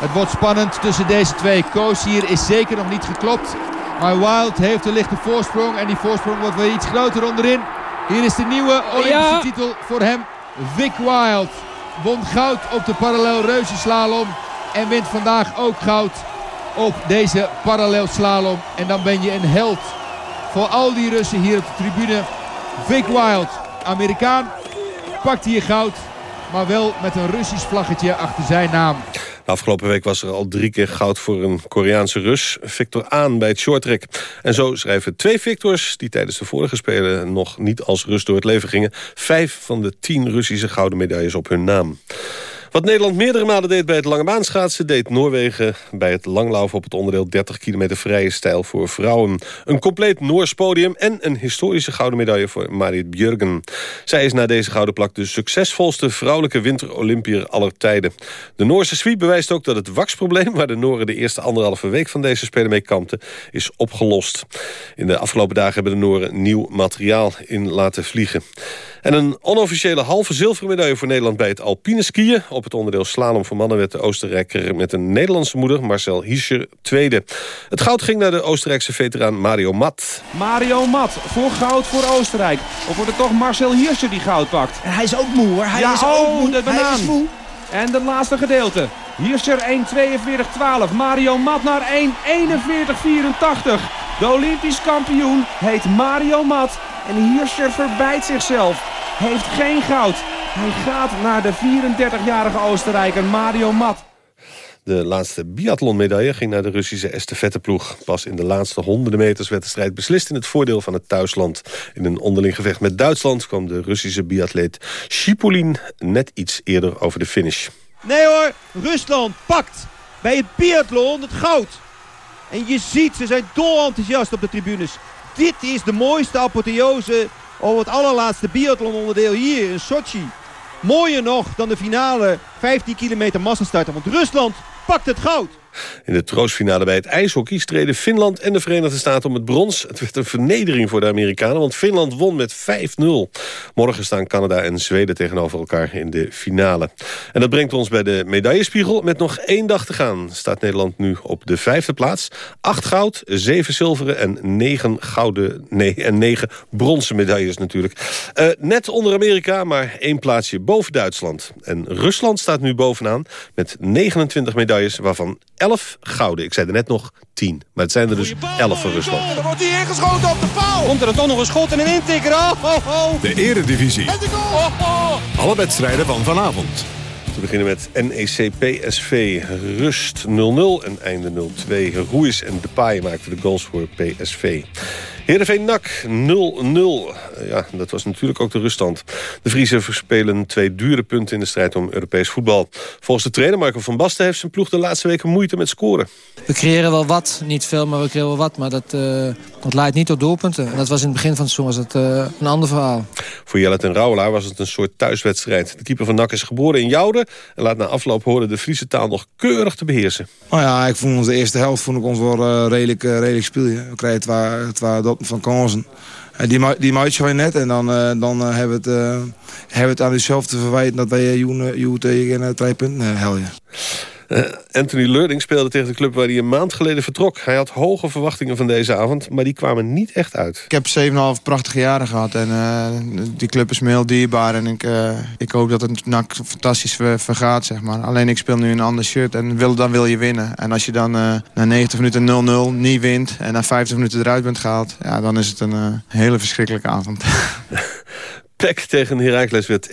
Het wordt spannend tussen deze twee. Koos hier is zeker nog niet geklopt. Maar Wild heeft een lichte voorsprong. En die voorsprong wordt weer iets groter onderin. Hier is de nieuwe Olympische titel voor hem. Vic Wild won goud op de parallel reuzenslalom. En wint vandaag ook goud op deze parallel slalom. En dan ben je een held voor al die Russen hier op de tribune. Vic Wild, Amerikaan, pakt hier goud. Maar wel met een Russisch vlaggetje achter zijn naam. Afgelopen week was er al drie keer goud voor een Koreaanse Rus. Victor Aan bij het shorttrack. En zo schrijven twee Victors, die tijdens de vorige Spelen... nog niet als Rus door het leven gingen... vijf van de tien Russische gouden medailles op hun naam. Wat Nederland meerdere malen deed bij het lange baanschaatsen... deed Noorwegen bij het langlaufen op het onderdeel 30 kilometer vrije stijl voor vrouwen. Een compleet Noors podium en een historische gouden medaille voor Marit Björgen. Zij is na deze gouden plak de succesvolste vrouwelijke winterolympier aller tijden. De Noorse sweep bewijst ook dat het waxprobleem... waar de Noren de eerste anderhalve week van deze Spelen mee kampten... is opgelost. In de afgelopen dagen hebben de Noren nieuw materiaal in laten vliegen. En een onofficiële halve zilveren medaille voor Nederland bij het alpine skiën. Op het onderdeel slalom voor mannen werd de Oostenrijker met een Nederlandse moeder, Marcel Hiescher, tweede. Het goud ging naar de Oostenrijkse veteraan Mario Mat. Mario Mat voor goud voor Oostenrijk. Of wordt het toch Marcel Hirscher die goud pakt? En hij is ook moe hoor. Hij ja, is oh, ook moe. de banaan. Hij is moe. En het laatste gedeelte. Hirscher 1.42.12. Mario Mat naar 1.41.84. De Olympisch kampioen heet Mario Mat. En Hirscher verbijt zichzelf. Heeft geen goud. Hij gaat naar de 34-jarige Oostenrijker Mario Mat. De laatste biathlonmedaille ging naar de Russische estafetteploeg. Pas in de laatste honderden meters werd de strijd beslist in het voordeel van het thuisland. In een onderling gevecht met Duitsland kwam de Russische biatleet Shipolin net iets eerder over de finish. Nee hoor, Rusland pakt bij het biathlon het goud. En je ziet, ze zijn dol enthousiast op de tribunes. Dit is de mooiste apotheose op het allerlaatste biathlononderdeel hier in Sochi. Mooier nog dan de finale 15 kilometer massastarten, want Rusland pakt het goud. In de troostfinale bij het ijshockey streden Finland en de Verenigde Staten om het brons. Het werd een vernedering voor de Amerikanen, want Finland won met 5-0. Morgen staan Canada en Zweden tegenover elkaar in de finale. En dat brengt ons bij de medaillespiegel. Met nog één dag te gaan staat Nederland nu op de vijfde plaats. Acht goud, zeven zilveren en negen gouden nee, en negen bronzen medailles natuurlijk. Uh, net onder Amerika, maar één plaatsje boven Duitsland. En Rusland staat nu bovenaan met 29 medailles, waarvan 11 gouden. Ik zei er net nog 10, maar het zijn er dus 11 voor Rusland. Dan wordt hij ingeschoten op de paal. Komt er dan toch nog een schot en een intikker? Oh, oh, oh. De eredivisie. En de goal. Oh, oh. Alle wedstrijden van vanavond. We beginnen met NEC PSV. Rust 0-0 en einde 0-2. Ruiz en Depay maakten de goals voor PSV. Heerenveen NAC 0-0. Ja, dat was natuurlijk ook de ruststand. De Vriezen verspelen twee dure punten in de strijd om Europees voetbal. Volgens de trainer Marco van Basten heeft zijn ploeg de laatste weken moeite met scoren. We creëren wel wat, niet veel, maar we creëren wel wat. Maar dat, uh, dat leidt niet tot doelpunten. En dat was in het begin van het seizoen was dat, uh, een ander verhaal. Voor Jellet en Rauwelaar was het een soort thuiswedstrijd. De keeper van NAC is geboren in Jouden. En laat na afloop horen de Friese taal nog keurig te beheersen. Oh ja, ik vond onze eerste helft vond ik ons wel uh, redelijk, redelijk spelen. We kregen het waar, het waar dat van kansen. Die, die match je net en dan, uh, dan uh, hebben, we het, uh, hebben we het aan onszelf te verwijten dat wij Joen tegen drie punten helden. Uh, Anthony Leurding speelde tegen de club waar hij een maand geleden vertrok. Hij had hoge verwachtingen van deze avond, maar die kwamen niet echt uit. Ik heb 7,5 prachtige jaren gehad en uh, die club is me heel dierbaar. En ik, uh, ik hoop dat het NAC fantastisch vergaat, zeg maar. Alleen ik speel nu een ander shirt en wil, dan wil je winnen. En als je dan na 90 minuten 0-0 niet wint en na 50 minuten eruit bent gehaald... Ja, dan is het een hele verschrikkelijke avond. [laughs] PEC tegen Heracles werd 1-1.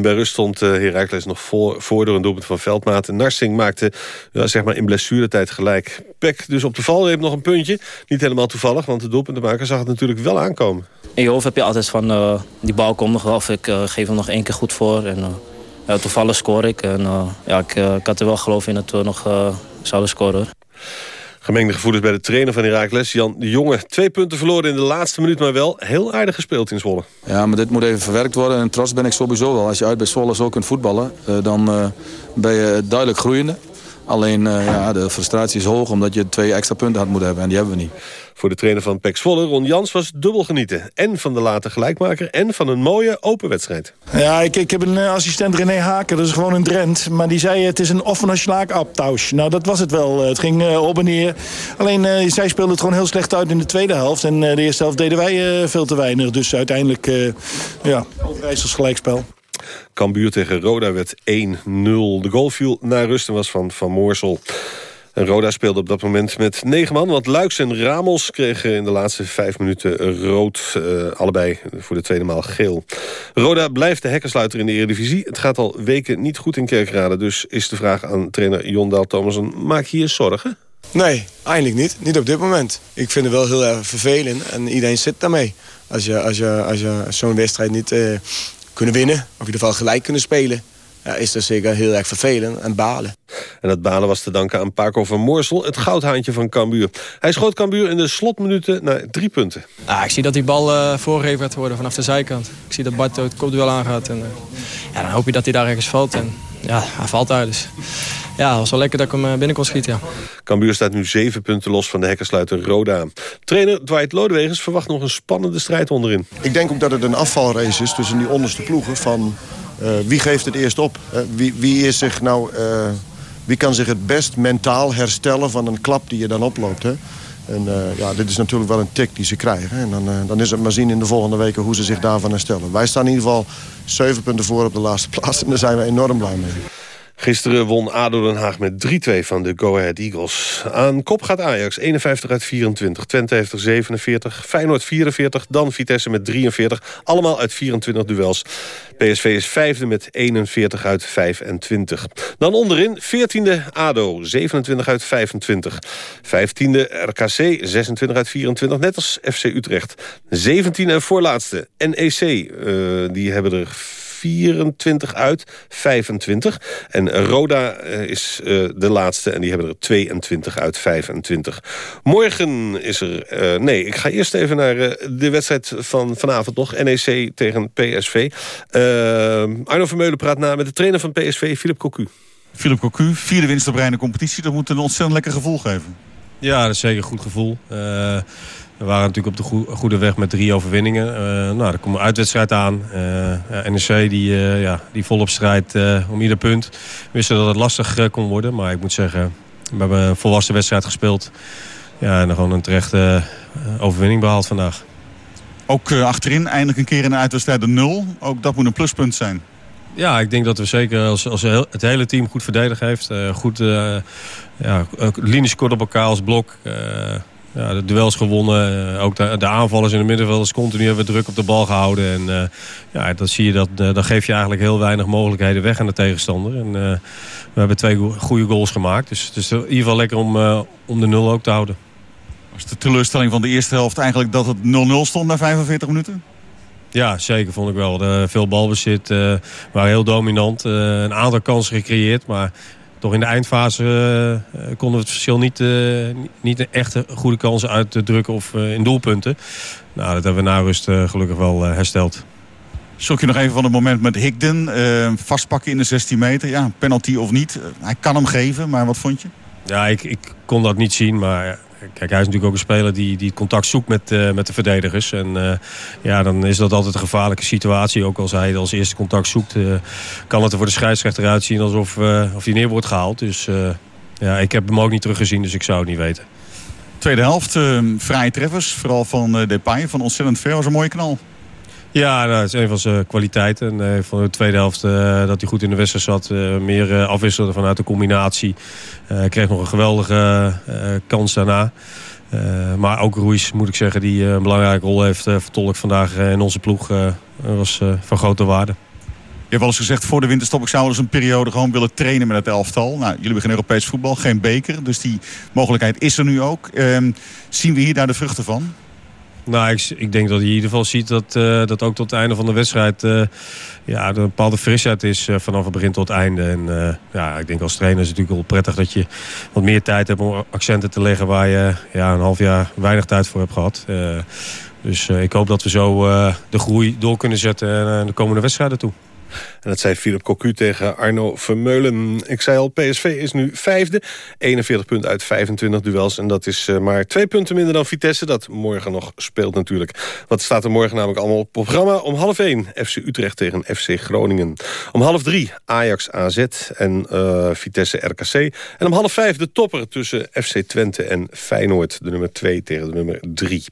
Bij rust stond uh, Heracles nog voor, voor door een doelpunt van Veldmaat. Narsing maakte uh, zeg maar in blessuretijd gelijk. PEC dus op de valreep nog een puntje. Niet helemaal toevallig, want de doelpuntenmaker zag het natuurlijk wel aankomen. In je hoofd heb je altijd van, uh, die bal komt nog wel of ik geef hem nog één keer goed voor. En ja, toevallig scoor ik. En ja, ik, ik, had er wel geloof in dat we nog zouden scoren. Gemengde gevoelens bij de trainer van Herakles, Jan de Jonge. Twee punten verloren in de laatste minuut, maar wel heel aardig gespeeld in Zwolle. Ja, maar dit moet even verwerkt worden. En trots ben ik sowieso wel. Als je uit bij Zwolle zo kunt voetballen, uh, dan uh, ben je duidelijk groeiende. Alleen uh, ja, de frustratie is hoog omdat je twee extra punten had moeten hebben. En die hebben we niet. Voor de trainer van Pek Zwolle, Ron Jans, was dubbel genieten. En van de late gelijkmaker en van een mooie open wedstrijd. Ja, ik, ik heb een assistent René Haken, dat is gewoon een Drent. Maar die zei het is een offene slaakaptausch. Nou, dat was het wel. Het ging uh, op en neer. Alleen, uh, zij speelde het gewoon heel slecht uit in de tweede helft. En uh, de eerste helft deden wij veel te weinig. Dus uiteindelijk, ja, Overijssels gelijkspel. Cambuur tegen Roda werd 1-0. De goal viel naar rust en was van Van Moorsel. En Roda speelde op dat moment met negen man. Want Luiks en Ramos kregen in de laatste vijf minuten rood. Uh, allebei voor de tweede maal geel. Roda blijft de hekkensluiter in de Eredivisie. Het gaat al weken niet goed in Kerkrade. Dus is de vraag aan trainer Jon Daal Thomasen. Maak je je zorgen? Nee, eigenlijk niet. Niet op dit moment. Ik vind het wel heel erg vervelend. En iedereen zit daarmee. Als je, als je, als je zo'n wedstrijd niet uh, kunnen winnen. Of in ieder geval gelijk kunnen spelen ja, is dat zeker heel erg vervelend en balen. En dat balen was te danken aan Paco van Moorsel, het goudhaantje van Cambuur. Hij schoot Cambuur in de slotminuten naar drie punten. Ah, ik zie dat die bal uh, voorgegeven gaat worden vanaf de zijkant. Ik zie dat Bart het kopduel aangaat. En, uh, ja, dan hoop je dat hij daar ergens valt. En ja, hij valt daar dus. Ja, het was wel lekker dat ik hem eh, binnen kon schieten, ja. Cambuur staat nu zeven punten los van de hekkensluiter Roda. Trainer Dwight Lodewegers verwacht nog een spannende strijd onderin. Ik denk ook dat het een afvalrace is tussen die onderste ploegen van... Uh, wie geeft het eerst op? Uh, wie, wie, is zich nou, uh, wie kan zich het best mentaal herstellen van een klap die je dan oploopt? Hè? En ja, dit is natuurlijk wel een tik die ze krijgen. En dan, dan is het maar zien in de volgende weken hoe ze zich daarvan herstellen. Wij staan in ieder geval zeven punten voor op de laatste [laughs] plaats. En daar zijn we enorm blij mee. Gisteren won ADO Den Haag met 3-2 van de Go Ahead Eagles. Aan kop gaat Ajax, 51 uit 24. Twente heeft er 47, Feyenoord 44, dan Vitesse met 43. Allemaal uit 24 duels. PSV is vijfde met 41 uit 25. Dan onderin 14e ADO, 27 uit 25. 15e RKC, 26 uit 24, net als FC Utrecht. 17e en voorlaatste NEC, uh, die hebben er 24 uit 25. En Roda is uh, de laatste en die hebben er 22 uit 25. Morgen is er... Uh, nee, ik ga eerst even naar uh, de wedstrijd van vanavond nog. NEC tegen PSV. Arno Vermeulen praat na met de trainer van PSV, Philip Cocu. Philip Cocu, vierde winst op rij in de competitie. Dat moet een ontzettend lekker gevoel geven. Ja, dat is zeker een goed gevoel. We waren natuurlijk op de goede weg met drie overwinningen. Uh, nou, er komt een uitwedstrijd aan. Uh, NEC die, uh, ja, die volop strijdt om ieder punt. We wisten dat het lastig kon worden. Maar ik moet zeggen, we hebben een volwassen wedstrijd gespeeld. Ja, en gewoon een terechte overwinning behaald vandaag. Ook achterin eindelijk een keer in de uitwedstrijd de nul. Ook dat moet een pluspunt zijn. Ja, ik denk dat we zeker als, als het hele team goed verdedigd heeft. goed ja, linies kort op elkaar als blok ja, de duels gewonnen. ook de, de aanvallers in het middenveld continu hebben druk op de bal gehouden. En uh, ja, dan zie je dat dan geef je eigenlijk heel weinig mogelijkheden weg aan de tegenstander. En uh, we hebben twee goede goals gemaakt. Dus het is in ieder geval lekker om, om de nul ook te houden. Was de teleurstelling van de eerste helft eigenlijk dat het 0-0 stond na 45 minuten? Ja, zeker vond ik wel. De, veel balbezit, uh, waren heel dominant. Een aantal kansen gecreëerd, maar toch in de eindfase uh, konden we het verschil niet, uh, niet een echte goede kansen uitdrukken of uh, in doelpunten. Nou, dat hebben we na rust gelukkig wel hersteld. Zoek je nog even van het moment met Higden. vastpakken in de 16 meter. Ja, penalty of niet. hij kan hem geven, maar wat vond je? Ja, ik, ik kon dat niet zien, maar Kijk, hij is natuurlijk ook een speler die, die contact zoekt met, uh, met de verdedigers. En uh, ja, dan is dat altijd een gevaarlijke situatie. Ook als hij als eerste contact zoekt, uh, kan het er voor de scheidsrechter uitzien alsof of hij neer wordt gehaald. Dus ja, ik heb hem ook niet teruggezien, dus ik zou het niet weten. Tweede helft, vrije treffers. Vooral van Depay, van ontzettend ver. was een mooie knal. Ja, nou, dat is een van zijn kwaliteiten. Uh, van de tweede helft uh, dat hij goed in de wedstrijd zat. Uh, meer afwisselde vanuit de combinatie. kreeg nog een geweldige kans daarna. maar ook Ruiz, moet ik zeggen, die een belangrijke rol heeft vertolkt vandaag in onze ploeg. was van grote waarde. Je hebt wel eens gezegd, voor de winterstop, ik zou eens een periode gewoon willen trainen met het elftal. Nou, jullie beginnen Europees voetbal, geen beker. Dus die mogelijkheid is er nu ook. Ehm, zien we hier daar de vruchten van? Nou, ik, denk dat je in ieder geval ziet dat, uh, dat ook tot het einde van de wedstrijd... Uh, ja, een bepaalde frisheid is uh, vanaf het begin tot het einde. En ja, ik denk als trainer is het natuurlijk wel prettig dat je wat meer tijd hebt om accenten te leggen... waar je ja, een half jaar weinig tijd voor hebt gehad. dus ik hoop dat we zo de groei door kunnen zetten en de komende wedstrijden toe. En dat zei Philip Cocu tegen Arno Vermeulen. Ik zei al, PSV is nu vijfde. 41 punten uit 25 duels. En dat is uh, maar twee punten minder dan Vitesse. Dat morgen nog speelt natuurlijk. Wat staat er morgen namelijk allemaal op programma? Om half 1 FC Utrecht tegen FC Groningen. Om half 3 Ajax AZ en uh, Vitesse RKC. En om half 5 de topper tussen FC Twente en Feyenoord. De nummer 2 tegen de nummer 3.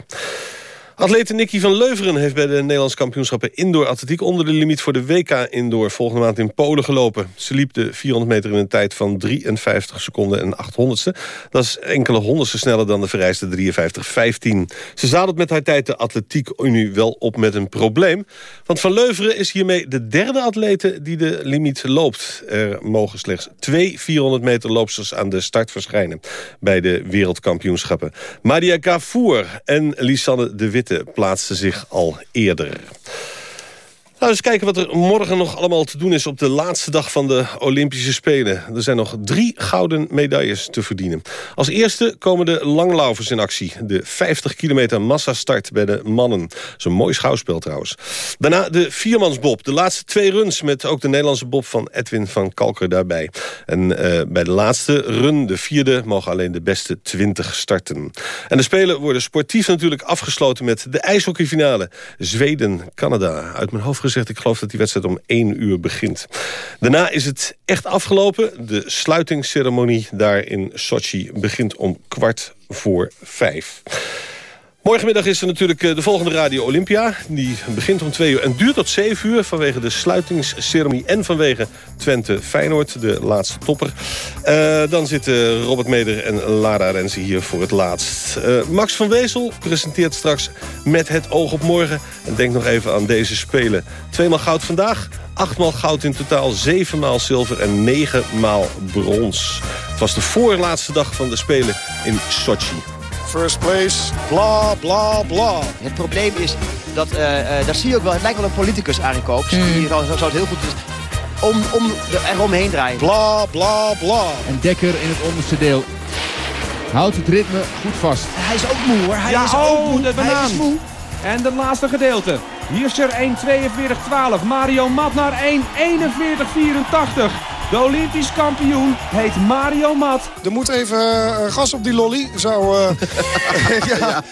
Atlete Nicky van Leuveren heeft bij de Nederlandse kampioenschappen indoor atletiek onder de limiet voor de WK indoor volgende maand in Polen gelopen. Ze liep de 400 meter in een tijd van 53 seconden en 800ste. Dat is enkele honderdste sneller dan de vereiste 53-15. Ze zadelt met haar tijd de atletiek nu wel op met een probleem. Want Van Leuveren is hiermee de derde atlete die de limiet loopt. Er mogen slechts twee 400 meter loopsters aan de start verschijnen bij de wereldkampioenschappen. Madia Gafour en Lisanne de Witte plaatste zich al eerder. Nou, eens kijken wat er morgen nog allemaal te doen is... op de laatste dag van de Olympische Spelen. Er zijn nog drie gouden medailles te verdienen. Als eerste komen de langlaufers in actie. De 50 kilometer massastart bij de mannen. Zo'n mooi schouwspel trouwens. Daarna de viermansbob. De laatste twee runs met ook de Nederlandse bob van Edwin van Kalker daarbij. En uh, bij de laatste run, de vierde, mogen alleen de beste 20 starten. En de Spelen worden sportief natuurlijk afgesloten... met de ijshockeyfinale. Zweden-Canada. Uit mijn hoofd gezegd, ik geloof dat die wedstrijd om 1 uur begint. Daarna is het echt afgelopen. De sluitingsceremonie daar in Sochi begint om kwart voor vijf. Morgenmiddag is er natuurlijk eh, de volgende Radio Olympia. Die begint om twee uur en duurt tot zeven uur... vanwege de sluitingsceremonie en vanwege Twente-Feyenoord, de laatste topper. Uh, dan zitten Robert Meder en Lara Renze hier voor het laatst. Uh, Max van Wezel presenteert straks met het oog op morgen. En denk nog even aan deze spelen. Tweemaal goud vandaag, achtmaal goud in totaal... zevenmaal zilver en negenmaal brons. Het was de voorlaatste dag van de Spelen in Sochi. First place, bla bla bla. Het probleem is, dat, uh, uh, daar zie je ook wel, het lijkt wel een politicus Arie Koops. Mm. Die zou, zou het heel goed om, om eromheen draaien. Bla bla bla. En Dekker in het onderste deel. Houdt het ritme goed vast. Hij is ook moe hoor. Hij ja, is oh, ook moe. de banaan. Hij is moe. En de laatste gedeelte. Hier is er 1.42.12. Mario Mat naar 1.41.84. De Olympisch kampioen heet Mario Mat. Er moet even uh, gas op die lolly. Zo, uh, [laughs] [laughs] ja.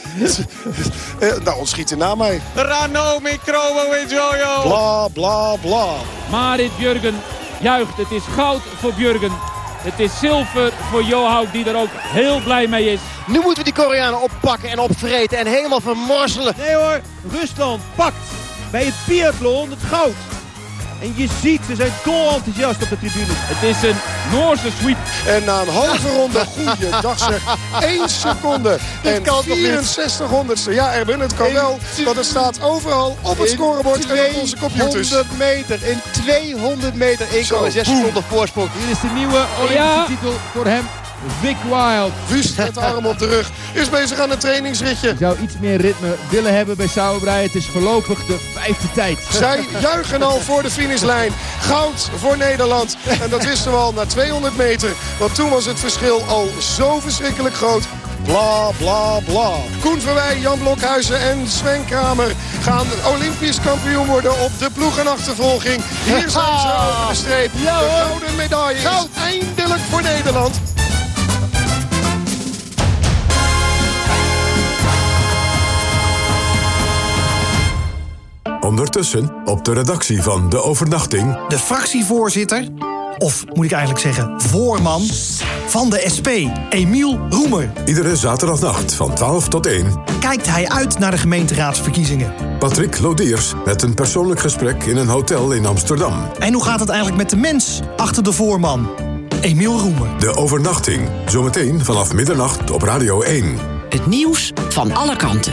ja. [laughs] nou, ontschiet de naam mee. Rano Mikrobo Jojo. Bla, bla, bla. Marit Björgen juicht. Het is goud voor Björgen. Het is zilver voor Johout die er ook heel blij mee is. Nu moeten we die Koreanen oppakken en opvreten en helemaal vermorzelen. Nee hoor, Rusland pakt bij het biathlon het goud. En je ziet, ze zijn dol enthousiast op de tribune. Het is een Noorse sweep. En na een halve ronde, goede dag zeg, 1 seconde en 64 honderdste. Ja, Erwin, het kan wel, want het staat overal op het scorebord en op onze computers. 100 meter, in 200 meter, 1,6 seconden voorsprong. Hier is de nieuwe Olympische ja. titel voor hem. Vic Wild. Wust met arm op de rug. Is bezig aan een trainingsritje. Je zou iets meer ritme willen hebben bij Sauerbrei. Het is voorlopig de vijfde tijd. Zij juichen al voor de finishlijn. Goud voor Nederland. En dat wisten we al na 200 meter. Want toen was het verschil al zo verschrikkelijk groot. Bla, bla, bla. Koen Verwij, Jan Blokhuizen en Sven Kramer gaan Olympisch kampioen worden op de ploegenachtervolging. Hier zijn ze over de streep. De gouden medaille is eindelijk voor Nederland. Ondertussen op de redactie van De Overnachting... De fractievoorzitter, of moet ik eigenlijk zeggen voorman... van de SP, Emiel Roemer. Iedere zaterdagnacht van 12 tot 1... kijkt hij uit naar de gemeenteraadsverkiezingen. Patrick Lodiers met een persoonlijk gesprek in een hotel in Amsterdam. En hoe gaat het eigenlijk met de mens achter de voorman? Emiel Roemer. De Overnachting, zometeen vanaf middernacht op Radio 1. Het nieuws van alle kanten.